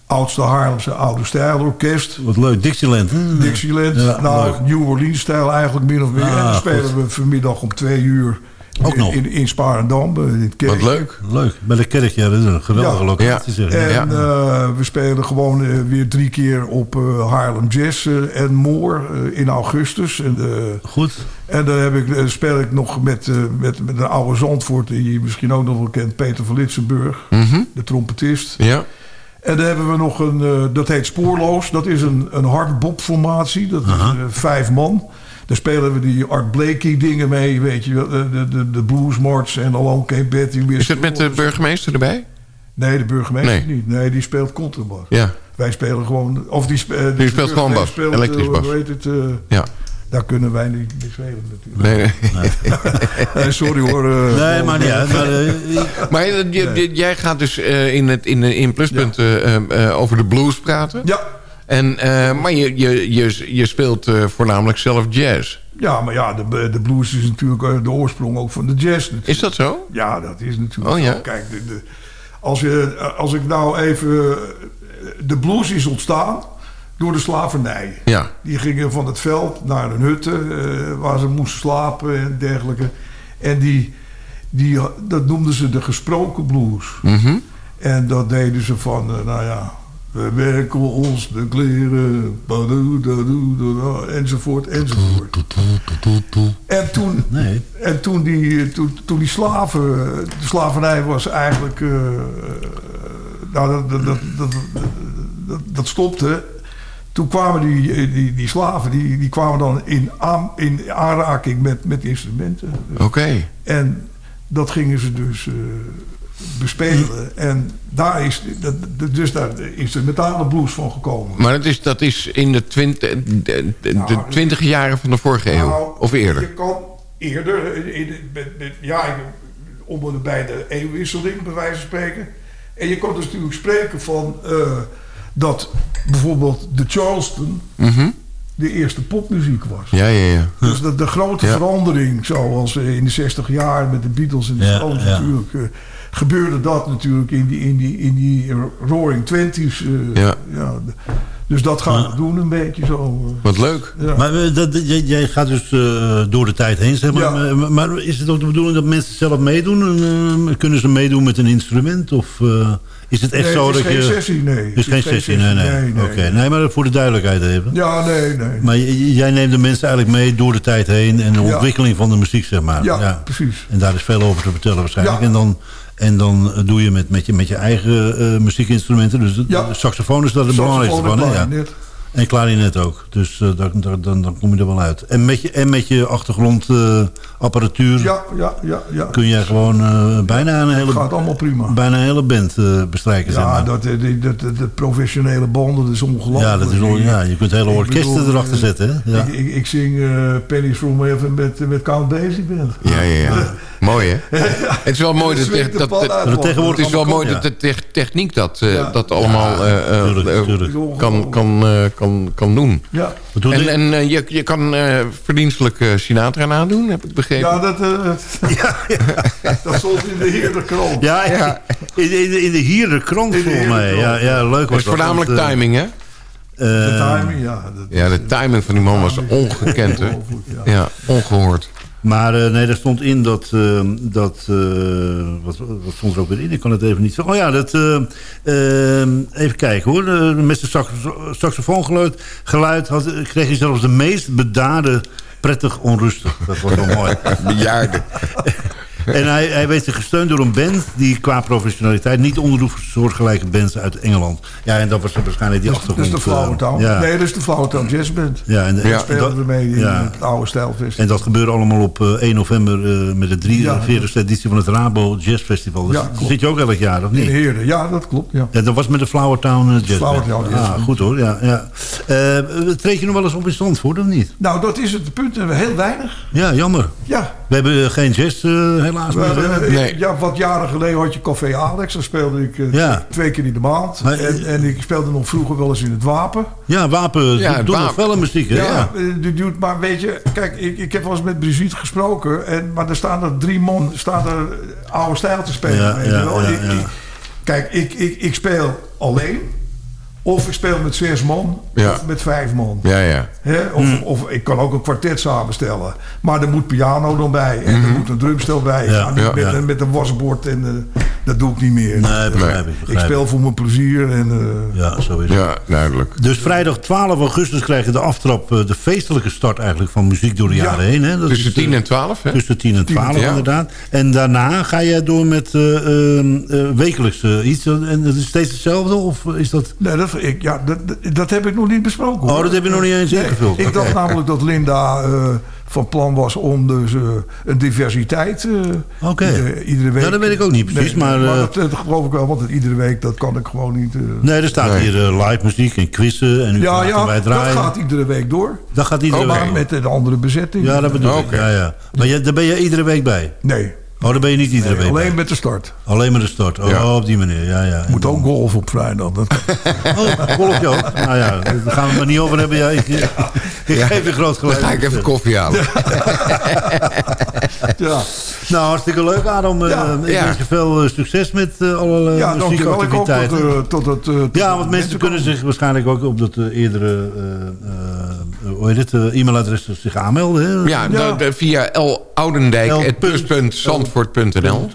oudste Haarlemse oude stijlorkest. Wat leuk, Dixieland. Hm. Dixieland. Ja, nou, leuk. New Orleans stijl eigenlijk min of meer. Ah, en dan spelen goed. we vanmiddag om twee uur Ook nog. in, in Sparendam. eh, In. Wat leuk. Leuk, bij de kerk, ja, dat is een geweldige Ja. locatie. Zeg. En Ja. eh, we spelen gewoon eh, weer drie keer op eh, Haarlem Jazz en More eh, in augustus. En, Goed. en dan heb ik, speel ik nog met, eh, met, met een oude Zandvoort... die je misschien ook nog wel kent, Peter van Litsenburg. Mhm. De trompetist. Ja. En dan hebben we nog een, eh, dat heet Spoorloos. Dat is een, een hardbop-formatie. Dat is eh, vijf man. Daar spelen we die Art Blakey dingen mee, weet je. De, de, de, de Blues March en Alone Cape Betty. Is het met de burgemeester erbij? Nee, de burgemeester Nee. niet. Nee, die speelt contrabas. Ja. Wij spelen gewoon... Of die, spe- eh, Die speelt gewoon bas, elektrisch bas. Hoe heet het? Ja. Daar kunnen wij niet mee spelen natuurlijk. Nee, nee. Nee, sorry hoor. eh, Nee, maar niet uit. Maar, eh, Maar eh, jij gaat dus eh, in, het, in, in Pluspunt eh, eh, over de blues praten. Ja, En, eh, maar je, je, je, je speelt eh, voornamelijk zelf jazz. ja, maar ja, de, de blues is natuurlijk eh, de oorsprong ook van de jazz. Natuurlijk. Is dat zo? Ja, dat is natuurlijk Oh, zo. ja? Kijk, de, de- als, je, als ik nou even... De blues is ontstaan door de slavernij. Ja. Die gingen van het veld naar een hutte eh, waar ze moesten slapen en dergelijke. En die, die, dat noemden ze de gesproken blues. Mhm. En dat deden ze van, eh, nou ja, we werken ons de kleren, enzovoort, enzovoort. En toen, nee. en toen, die, toen, toen die slaven, de slavernij was eigenlijk, eh, nou, dat, dat, dat, dat, dat, dat stopte. Toen kwamen die, die, die slaven, die, die kwamen dan in, aan, in aanraking met, met instrumenten. Oké. En dat gingen ze dus eh, bespelen. En daar is, dat, dus daar metalen blues van gekomen. Maar dat is, dat is in de, twintig, de, de, de Nou, twintig jaren van de vorige eeuw. Nou, Of eerder. Je kan eerder, in, in- met- ja, bij de eeuwwisseling, bij wijze van spreken. En je kan dus natuurlijk spreken van eh, dat bijvoorbeeld de Charleston Mhm. de eerste popmuziek was. Ja, ja, ja. Dus de, de grote Ja. verandering, zoals in de 60 jaar met de Beatles en de Ja, Stones ja. natuurlijk, eh, gebeurde dat natuurlijk in die, in die, in die Roaring Twenties. eh, Ja. de- dus dat gaan we doen een beetje zo. eh. Wat leuk. ja. Maar eh, dat, jij, jij gaat dus eh, door de tijd heen, zeg maar. Ja. Maar, maar is het ook de bedoeling dat mensen zelf meedoen? En, eh, kunnen ze meedoen met een instrument? Of eh, is het echt Nee, zo het is dat geen je... sessie, nee. Het is geen sessie, nee, nee. nee, nee. Oké, nee, maar voor de duidelijkheid even. Ja, nee, nee. Maar jij neemt de mensen eigenlijk mee door de tijd heen... en de Ja. ontwikkeling van de muziek, zeg maar. Ja, precies. En daar is veel over te vertellen waarschijnlijk. Ja. En dan, en dan doe je met, met, je, met je eigen eh, muziekinstrumenten. Dus de, saxofoon is daar de belangrijkste van. Ja. En klarinet ook. Dus eh, dan, dan, dan, dan kom je er wel uit. En met je, en met je achtergrondapparatuur Ja, ja, ja, ja. kun jij gewoon eh, bijna, een hele, gaat allemaal prima. bijna een hele band eh, bestrijken. zeg Ja, maar. dat, eh, die- dat, dat, dat professionele banden, dat is ongelooflijk. ja, dat is, ja, je kunt hele orkesten bedoel, erachter eh, zetten. Hè? Ja. Ik, ik, ik zing eh Pennies from Heaven met, met Count Basie Band. Ja, ja, ja. Mooi, hè? Het is wel mooi dat, de dat, dat, het is wel mooi dat de te- techniek dat, eh, Ja. dat allemaal eh, eh, eh, kan, kan, eh, kan, kan doen. Ja, En, eh, je, je kan eh, verdienstelijk eh, Sinatra nadoen, heb ik begrepen. ja, dat, eh, dat stond in de heerlijke krant. Ja, ja. In, in, de- in de hier de krant volgens mij. Ja, ja, leuk Het was dat, voornamelijk want, timing, hè? eh, De timing, ja. Dat Ja, de timing van die man was ongekend, hè? Ja. Ja, ongehoord. Maar eh, nee, daar stond in dat... eh, dat eh, wat, wat stond er ook weer in? Ik kan het even niet zeggen. Oh ja, dat... eh, eh, even kijken hoor. Met zijn saxo- saxofoongeluid geluid had, kreeg hij zelfs de meest bedaarde prettig onrustig. Dat was wel mooi. Bejaarden. En hij, hij werd gesteund door een band die qua professionaliteit niet onderdoet voor soortgelijke bands uit Engeland. Ja, en dat was waarschijnlijk die Dat achtergrond. is de eh, ja. Nee, dat is de Flowertown Jazz Band. Ja, en, Daar ja, speelden dat- we mee in ja. het oude stijlfestival. En dat gebeurde allemaal op eh, 1 november eh, met de 43e editie van het Rabo Jazz Festival. Dus klopt. zit je ook elk jaar, of In niet? Heerden. Ja, dat klopt. Ja. Ja, dat was met de Flowertown eh, Jazz Band. Flowertown Jazz Ah, goed hoor, ja. ja. Eh, treed je nog wel eens op in Zandvoort, of niet? Nou, dat is het punt. Heel weinig. Ja, jammer. Ja. We hebben eh, geen jazz eh, helaas? Nee. Ja, wat jaren geleden had je Café Alex. Daar speelde ik eh, Ja. twee keer in de maand. Maar- en, en ik speelde nog vroeger wel eens in het Wapen. Ja, Wapen Ja, doet nog wel muziek, hè? Ja, Ja. eh, die doet, maar weet je, kijk, ik, ik heb wel eens met Brigitte gesproken. En, maar er staan er drie man, staan er oude stijl te spelen. Ja, weet je ja, wel. ja, Ik- ja. ik- kijk, ik, ik, ik speel alleen. Of ik speel met zes man. Ja. Of met vijf man. Ja, ja. Hè? Of, Hmm. of ik kan ook een kwartet samenstellen. Maar er moet piano dan bij. En er moet een drumstel bij. Ja, ja, met, ja. met een wasbord. En eh, dat doe ik niet meer. Nee, begrijp ik. speel voor mijn plezier. En, eh, Ja, zo is het. Ja, duidelijk. Dus vrijdag 12 augustus krijg je de aftrap, eh, de feestelijke start eigenlijk van muziek door de Ja. jaren heen. Hè? Dat Tussen is, eh, 10 en 12, hè? Tussen 10 en 12 ja. inderdaad. En daarna ga je door met eh, ehm, eh, wekelijks iets. En dat is steeds hetzelfde? Of is dat... Nee, dat, ik, ja, dat, dat- heb ik nog niet besproken. Oh, dat heb je nog niet eens Nee, ingevuld. Ik dacht namelijk dat Linda eh, van plan was om dus eh, een diversiteit eh, Oké. iedere, iedere week... Ja, dat weet ik ook niet precies, maar, eh, dat, dat geloof ik wel, want iedere week dat kan ik gewoon niet... eh. Nee, er staat Nee. hier live muziek en quizzen. En ja, wij dat draaien. gaat iedere week door. Dat gaat iedere Oké. week. Maar met een andere bezetting. Ja, dat bedoel ik. Ja, ja. Maar je, daar ben je iedere week bij? Nee, Oh, daar ben je niet iedere nee, week alleen bij? met de start. Alleen maar de start. Oh, Ja. op die manier. Ja, ja. Moet ook golf op vrijdag. Dat. Oh, golf je ook? Nou ja, daar gaan we het maar niet over hebben. Ja, ik, ik geef je groot Dan gelijk. ga ik even koffie halen. ja. Nou, hartstikke leuk, Adam. Ja, Eh, ik ja. wens je veel eh, succes met eh, alle ja, muziekactiviteiten. eh, tot ja, want mensen kunnen komen. zich waarschijnlijk ook op dat eerdere eh, eh, hoe heet het, eh, e-mailadres zich aanmelden. Hè? Ja, Ja. eh, via L.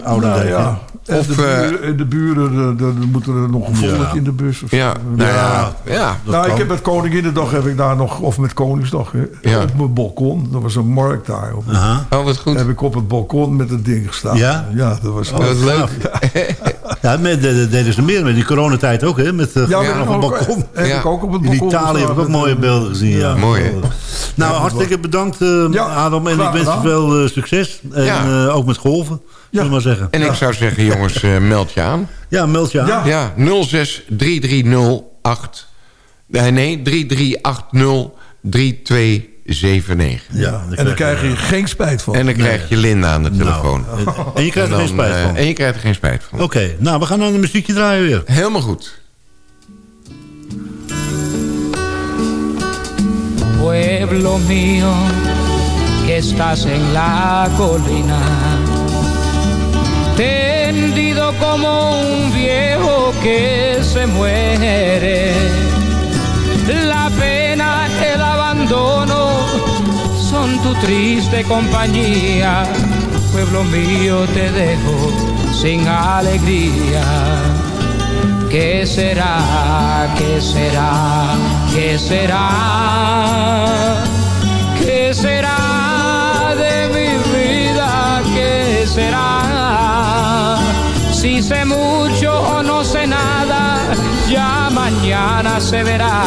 Oudendijk, ja. Of, de, buren, en de buren, de, de- moeten er nog een volk Ja. in de bus of Ja, zo. nou ja, ja. Dat nou, ik heb met Koninginnedag heb ik daar nog, of met Koningsdag, hè, op mijn balkon. Er was een markt daar. Op, Aha. Oh, wat goed. heb ik op het balkon met het ding gestaan. Ja? Ja, dat was Dat is leuk. Ja, met, de, de- deden ze meer met die coronatijd ook, hè? Met uh, Ja, op het balkon. Heb Ja. ik ook op het In balkon Italië heb ik ook mooie eh, beelden gezien. Ja. Mooi, hè? Nou, hartstikke bedankt, eh, Ja, Adam. En ik wens je veel eh, succes. En Ja. eh, ook met golven, maar zeggen. En ik zou zeggen, jongens, eh, meld je aan. Ja, meld je aan. Ja. Ja, 06 3308. Nee, nee, 3380 3279. Ja, En daar krijg je geen spijt van. En dan krijg je Linda aan de telefoon. Nou, en je krijgt er En geen dan, spijt eh, van. En je krijgt er geen spijt van. Oké, nou, we gaan naar een muziekje draaien weer. Helemaal goed. pueblo mío, que estás en la colina, tendido como un viejo que se muere. La pena, el abandono son tu triste compañía. Pueblo mío, te dejo sin alegría. ¿Qué será? ¿Qué será? ¿Qué será? ¿Qué será de mi vida? ¿Qué será? Si sé mucho o no sé nada, ya mañana se verá.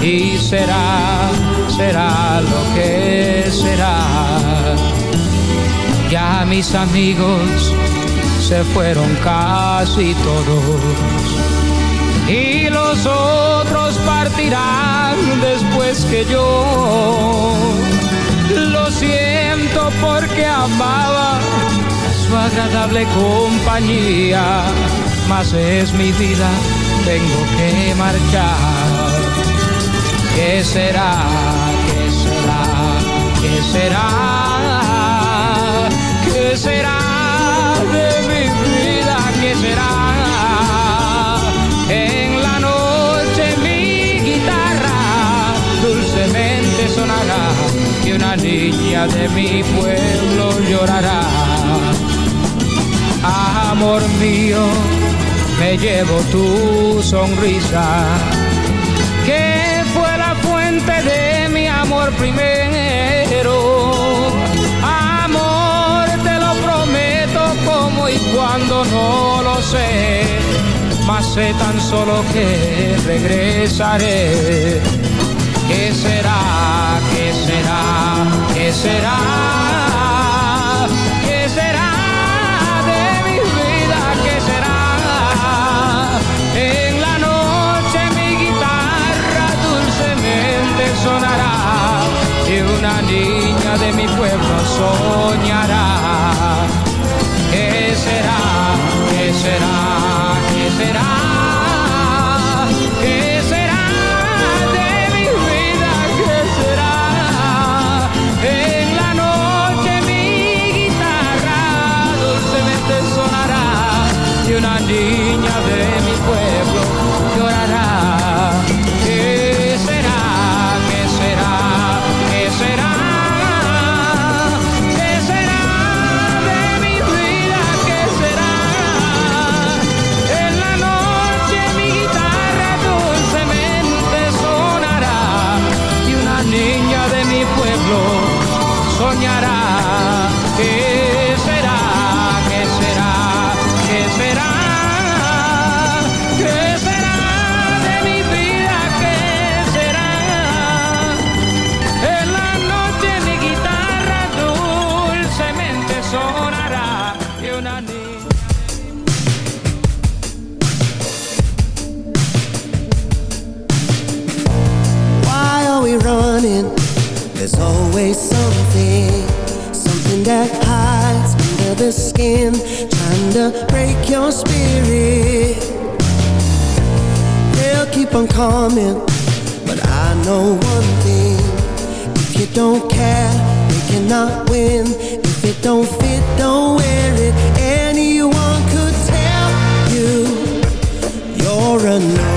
Y será, será lo que será. Ya mis amigos se fueron casi todos y los otros partirán después que yo. Lo siento porque amaba su agradable compañía, mas es mi vida, tengo que marchar. ¿Qué será? ¿Qué será? ¿Qué será? ¿Qué será de mi vida? ¿Qué será? En la noche mi guitarra dulcemente sonará y una niña de mi pueblo llorará. Amor mío, me llevo tu sonrisa que fue la fuente de mi amor primero. Amor, te lo prometo cuando no lo sé, mas sé tan solo que regresaré. ¿Qué será? ¿Qué será? ¿Qué será? for a night.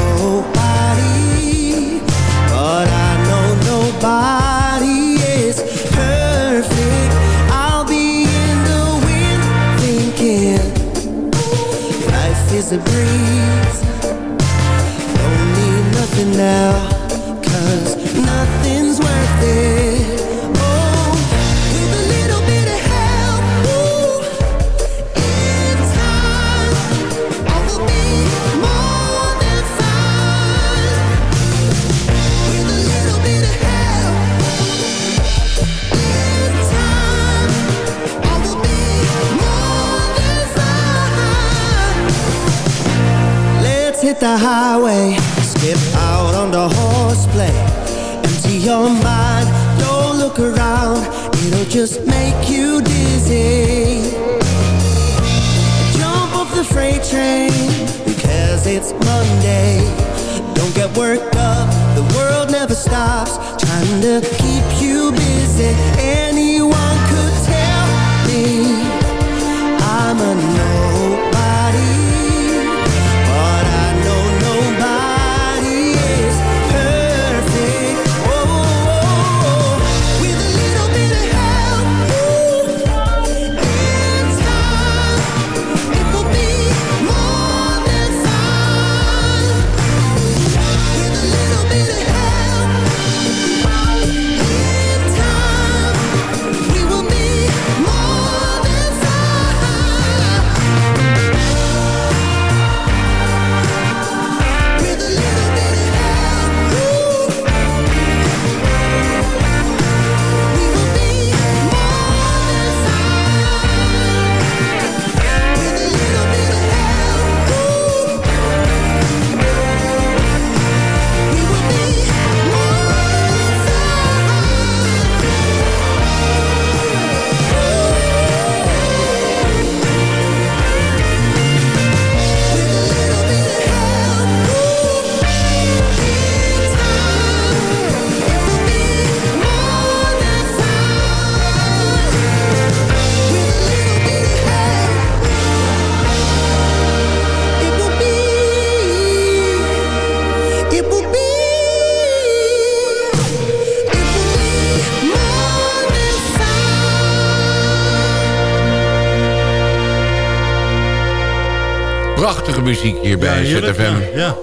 Muziek hier bij heerlijk, ZFM. Ja, ja.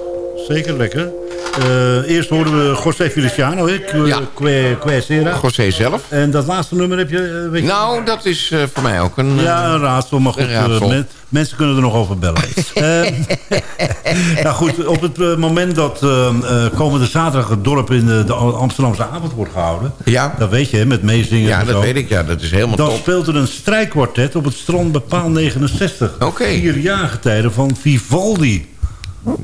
zeker lekker. Eh, eerst hoorden we José Feliciano, hè? Ja. Quesera. José zelf. En dat laatste nummer heb je... eh, Weet je Nou, dat is eh, voor mij ook een... Ja, een raadsel, maar goed, raadsel. men- mensen kunnen er nog over bellen. Eh, nou goed, op het eh, moment dat eh, eh, komende zaterdag het dorp in de, de Amsterdamse avond wordt gehouden... Ja. Dat weet je, hè, met meezingen ja, en dat zo. weet ik. Ja, dat is helemaal Dan top. speelt er een strijkkwartet op het strand Bepaal 69. Oké. Vier jaargetijden van Vivaldi.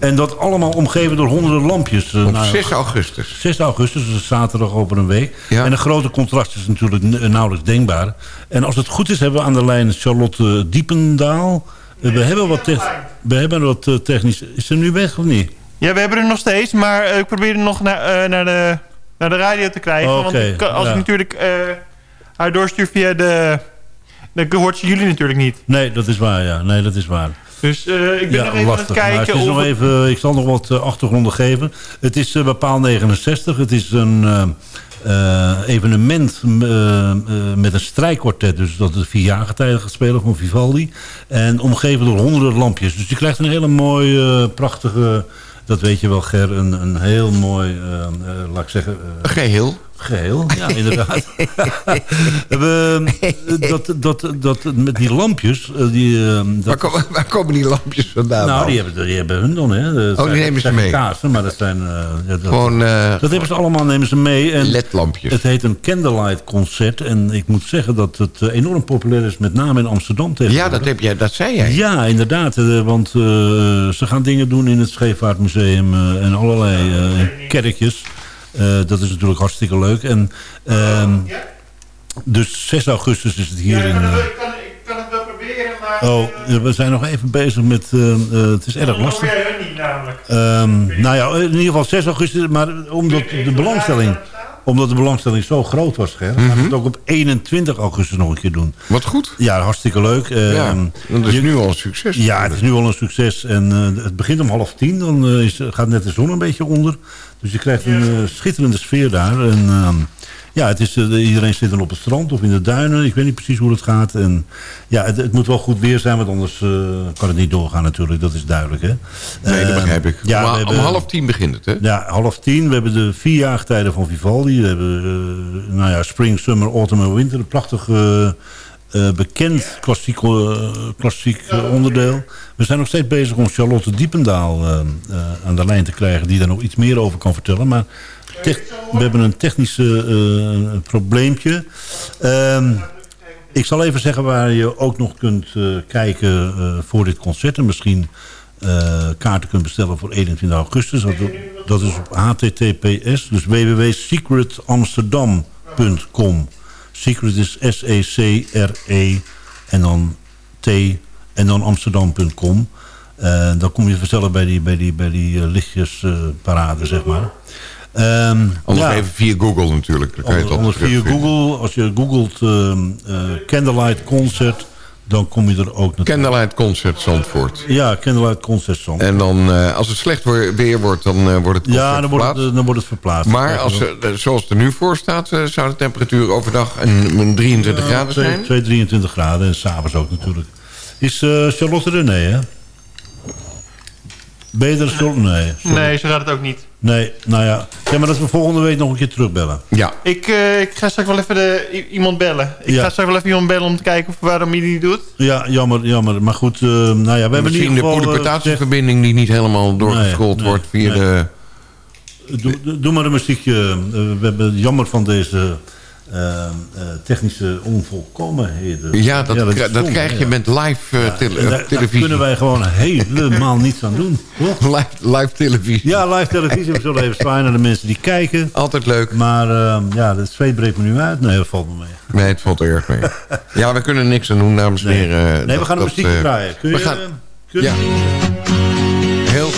En dat allemaal omgeven door honderden lampjes. Eh, Op nou, 6 augustus. 6 augustus, dus zaterdag over een week. Ja. En een grote contrast is natuurlijk n- nauwelijks denkbaar. En als het goed is, hebben we aan de lijn Charlotte Diependaal. Eh, We hebben wat, we hebben wat eh, technisch... Is ze nu weg of niet? Ja, we hebben er nog steeds, maar eh, ik probeer er nog naar, eh, naar, de, naar de radio te krijgen. Oké, want als ja. ik natuurlijk eh, haar doorstuur via de... Dan hoort ze jullie natuurlijk niet. Nee, dat is waar, ja. Nee, dat is waar. Dus eh, ik ben Ja, nog even lastig. aan het kijken het is of... nog even, ik zal nog wat eh, achtergronden geven. Het is eh, bepaal 69. Het is een eh, eh, evenement eh, eh, met een strijkkwartet. Dus dat de vier jaargetijden gaat spelen van Vivaldi. En omgeven door honderden lampjes. Dus je krijgt een hele mooie, eh, prachtige... Dat weet je wel, Ger. Een, een heel mooi, eh, eh, laat ik zeggen... eh, Geheel. Geheel, ja, inderdaad. we, eh, dat, dat, dat, met die lampjes... eh, Die, eh, dat, Waar, ko- waar komen die lampjes vandaan? nou, die hebben, die hebben hun dan, hè. Dat Oh, die nemen ze mee. kaarsen, maar dat zijn... eh, ja, dat, Gewoon eh, dat hebben ze allemaal, nemen ze mee. En ledlampjes. het heet een candlelight concert. En ik moet zeggen dat het eh, enorm populair is, met name in Amsterdam Ja, dat, heb jij, dat zei jij. Ja, inderdaad. eh, Want eh, ze gaan dingen doen in het Scheepvaartmuseum eh, en allerlei eh, kerkjes. Eh, dat is natuurlijk hartstikke leuk. En, ehm, dus 6 augustus is het hier in... ik, kan, ik kan het wel proberen, maar... Oh, we zijn nog even bezig met... eh, het is erg lastig. jij hun niet namelijk. Ehm, nou ja, in ieder geval 6 augustus. Maar omdat de belangstelling, omdat de belangstelling zo groot was, Ger, gaan we het ook op 21 augustus nog een keer doen. Wat goed. Ja, hartstikke leuk. Ja, Ehm, dat is je- nu al een succes. ja, het is nu al een succes. En eh, het begint om half tien. Dan eh, is, gaat net de zon een beetje onder. Dus je krijgt een eh, schitterende sfeer daar. En ehm, ja, het is, eh, iedereen zit dan op het strand of in de duinen. Ik weet niet precies hoe het gaat. En ja, het, het moet wel goed weer zijn, want anders eh, kan het niet doorgaan natuurlijk. Dat is duidelijk, hè? Nee, dat Ehm, begrijp ik. Ja, om, we hebben- om half tien begint het, hè? ja, half tien. We hebben de vier jaargetijden van Vivaldi. We hebben eh, nou ja, spring, summer, autumn en winter. Een prachtig eh, bekend klassiek, eh, eh, onderdeel. We zijn nog steeds bezig om Charlotte Diependaal aan de lijn te krijgen... die daar nog iets meer over kan vertellen. Maar we hebben een technisch probleempje. Ehm, ik zal even zeggen waar je ook nog kunt kijken voor dit concert. En misschien kaarten kunt bestellen voor 21 augustus. Dat, dat is op https, dus www.secretamsterdam.com. Secret is S-E-C-R-E en dan T en dan amsterdam.com. Eh, dan kom je vanzelf bij die, bij die, bij die eh, lichtjesparade, zeg maar. Ehm, Anders ja. even via Google natuurlijk. Dan kan je het Anders via. Google, als je googelt ehm, eh, Candlelight Concert, dan kom je er ook naartoe. Candlelight Concert Zandvoort. Ja, Candlelight Concert Zand. En dan, eh, als het slecht weer wordt, dan eh, wordt het Ja, dan wordt, het, verplaatst. dan wordt het verplaatst. Maar als, eh, zoals het er nu voor staat, eh, zou de temperatuur overdag een, een 23 graden Twee- zijn. 2, 23 graden en s'avonds ook natuurlijk. Is eh, Charlotte er? Nee, hè? Ben je er? Charlotte? Nee. sorry. Nee, zo gaat het ook niet. Nee, nou ja. Zeg maar dat we volgende week nog een keer terugbellen. Ja, Ik, eh, ik ga straks wel even de, iemand bellen. Ik Ja. ga straks wel even iemand bellen om te kijken of, waarom hij die niet doet. Ja, jammer, jammer. Maar goed, eh, nou ja, we hebben misschien de eh, polyportatieverbinding die niet helemaal doorgescrolld nee, wordt via nee. de... Doe, doe- maar een muziekje. We hebben jammer van deze eh, eh, technische onvolkomenheden. Ja, dat, dat zonde, krijg je met live eh, Ja, tele- en eh, daar, televisie. kunnen wij gewoon helemaal niets aan doen. Toch? live, live televisie. Ja, live televisie. We zullen even zwaaien naar de mensen die kijken. Altijd leuk. Maar eh, ja, de zweet breekt me nu uit. Nee, dat valt me mee. Nee, het valt erg mee. Ja, we kunnen niks aan doen, dames en Nee, heren. nee we gaan een muziekje eh, draaien. Kun je, we gaan- eh, kun je- Ja. Heel...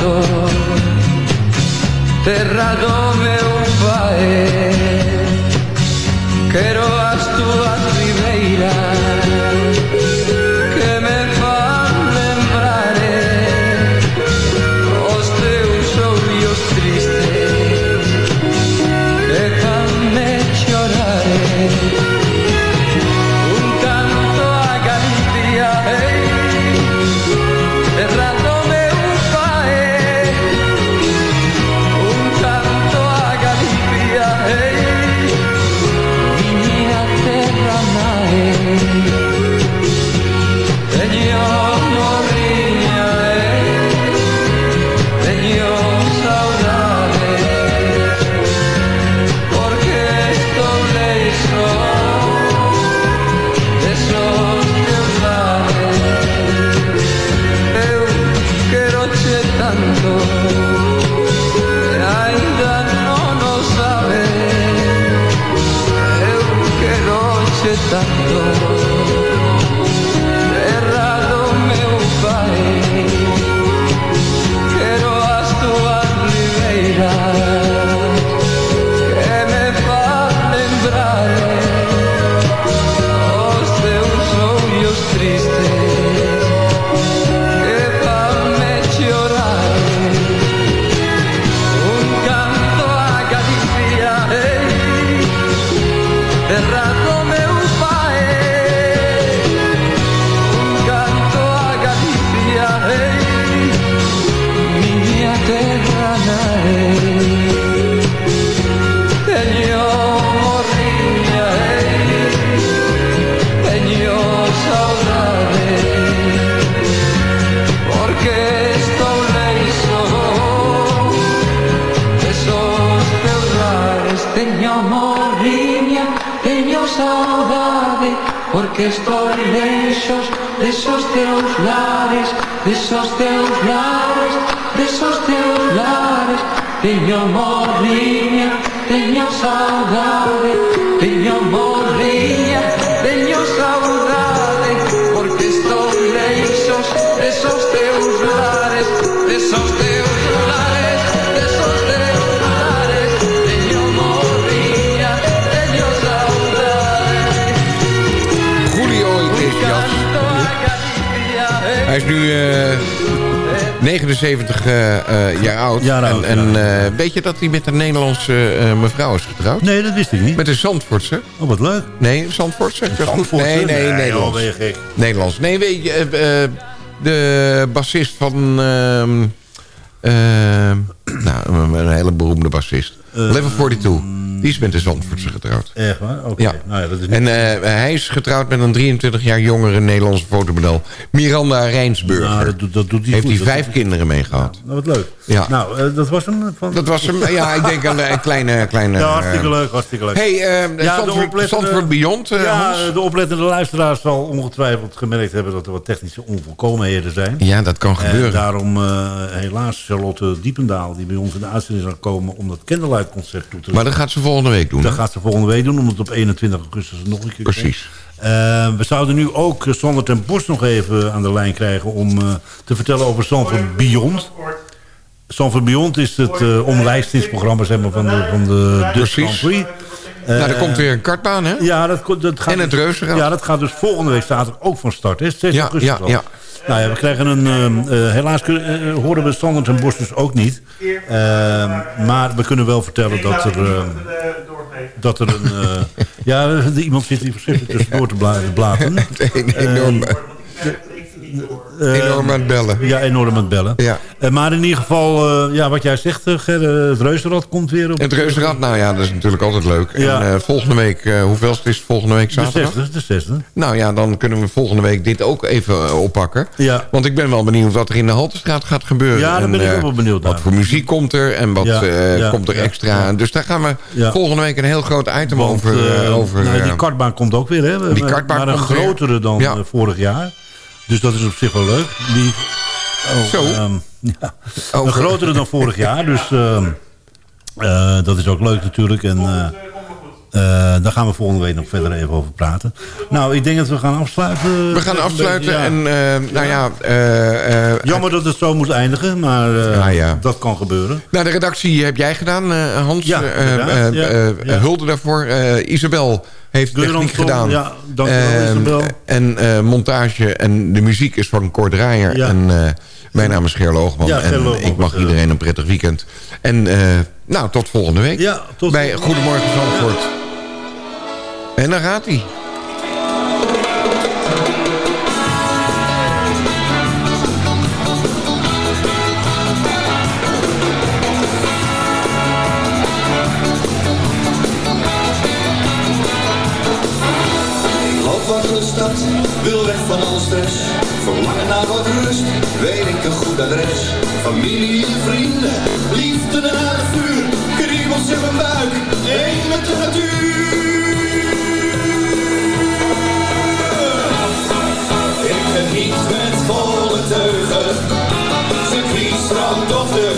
santo Terra do meu pai Quero as túas ribeiras 79 eh, eh, jaar oud. Oud, en en ja. eh, weet je dat hij met een Nederlandse mevrouw is getrouwd? Nee, dat wist ik niet. Met een Zandvoortse. Oh, wat leuk. Nee, Zandvoortse. Zandvoortse? Nee, nee, Nee, Nederlands. joh, ben je gek. Nederlands. Nee, weet je, de bassist van... ehm, ehm, nou, een, een hele beroemde bassist. Level 42. Die is met de Zandvoortse getrouwd. Echt waar? Oké. Ja. Nou ja, dat is niet... En eh, hij is getrouwd met een 23 jaar jongere Nederlandse fotomodel. Miranda Rijnsburger. Nou, dat, doet- dat doet hij Heeft hij vijf kinderen mee gehad. Nou, wat leuk. Ja. Nou, eh, dat was hem. Van... Dat was hem. Ja, ik denk aan een kleine... kleine Ja, hartstikke eh, leuk, hartstikke leuk. Hey, eh Ja, de Zandvoort, oplettende- Zandvoort Beyond, eh, ja, Hans? de oplettende luisteraar zal ongetwijfeld gemerkt hebben... dat er wat technische onvolkomenheden zijn. Ja, dat kan En gebeuren. daarom eh, helaas Charlotte Diependaal... die bij ons in de uitzending zal komen... om dat Candlelight concert toe te Maar dat gaat ze volgende week doen. Dat hè? gaat ze volgende week doen, omdat het op 21 augustus nog een keer Precies. Eh, we zouden nu ook Sander ten Bos nog even aan de lijn krijgen... om eh, te vertellen over Sanford Beyond. Sanford Beyond is het uh, omlijstingsprogramma zeg maar, van de, van de Dutch Precies. Nou, er komt weer een kartbaan, hè? ja, dat, dat gaat En het dus- reuzenrad. Ja, dat gaat dus volgende week zaterdag ook van start. Hè? 6 Ja, augustus ja, al. ja. Nou ja, we krijgen een... eh, eh, helaas kunnen, eh, horen we Sander ten Bos dus ook niet. Eh, maar we kunnen wel vertellen dat er... eh, dat er een... eh, ja, iemand zit hier verschrikkelijk tussendoor te bla- te blaten. Een enorm, Eh, enorm aan het bellen. Ja, enorm aan het bellen. Ja. Eh, maar in ieder geval, eh, ja, wat jij zegt, eh, Ger, eh, het reuzenrad komt weer op Het reuzenrad, nou ja, dat is natuurlijk altijd leuk. Ja. En eh, volgende week, eh hoeveel is het volgende week de zaterdag? zesde. De zesde. Nou ja, dan kunnen we volgende week dit ook even eh, oppakken. Ja. Want ik ben wel benieuwd wat er in de Haltestraat gaat gebeuren. Ja, daar En, ben ik eh, ook wel benieuwd naar. Wat voor muziek komt er en wat eh, komt er extra. Dus daar gaan we volgende week een heel groot item over... eh, eh, over nou, die eh, kartbaan komt ook weer, hè? die Maar- kartbaan maar een grotere dan eh, vorig jaar. Dus dat is op zich wel leuk. Die, oh, Zo. ehm, ja. Een grotere dan vorig jaar. Dus ehm, eh, dat is ook leuk natuurlijk. En eh, daar gaan we volgende week nog verder even over praten. Nou, ik denk dat we gaan afsluiten. we gaan afsluiten Ja. en eh, nou ja... eh, Jammer dat het zo moest eindigen, maar Ja, dat kan gebeuren. Nou, de redactie heb jij gedaan, Hans. Ja. Hulde daarvoor. Isabel heeft Geuran techniek gedaan. ja, dankjewel, Ehm, Isabel. En montage en de muziek is van Cor Draaier. Ja. En mijn naam is Ger Loogman. Ja, en Loogman, ik mag iedereen een prettig weekend. En nou, tot volgende week. Ja, tot Bij. Goedemorgen Zandvoort. En daar gaat hij. Wil weg van alle stress. Verlangen naar wat rust, weet ik een goed adres. Familie en vrienden, liefde en aan het vuur. Kriebels in mijn buik, één met de natuur. Strand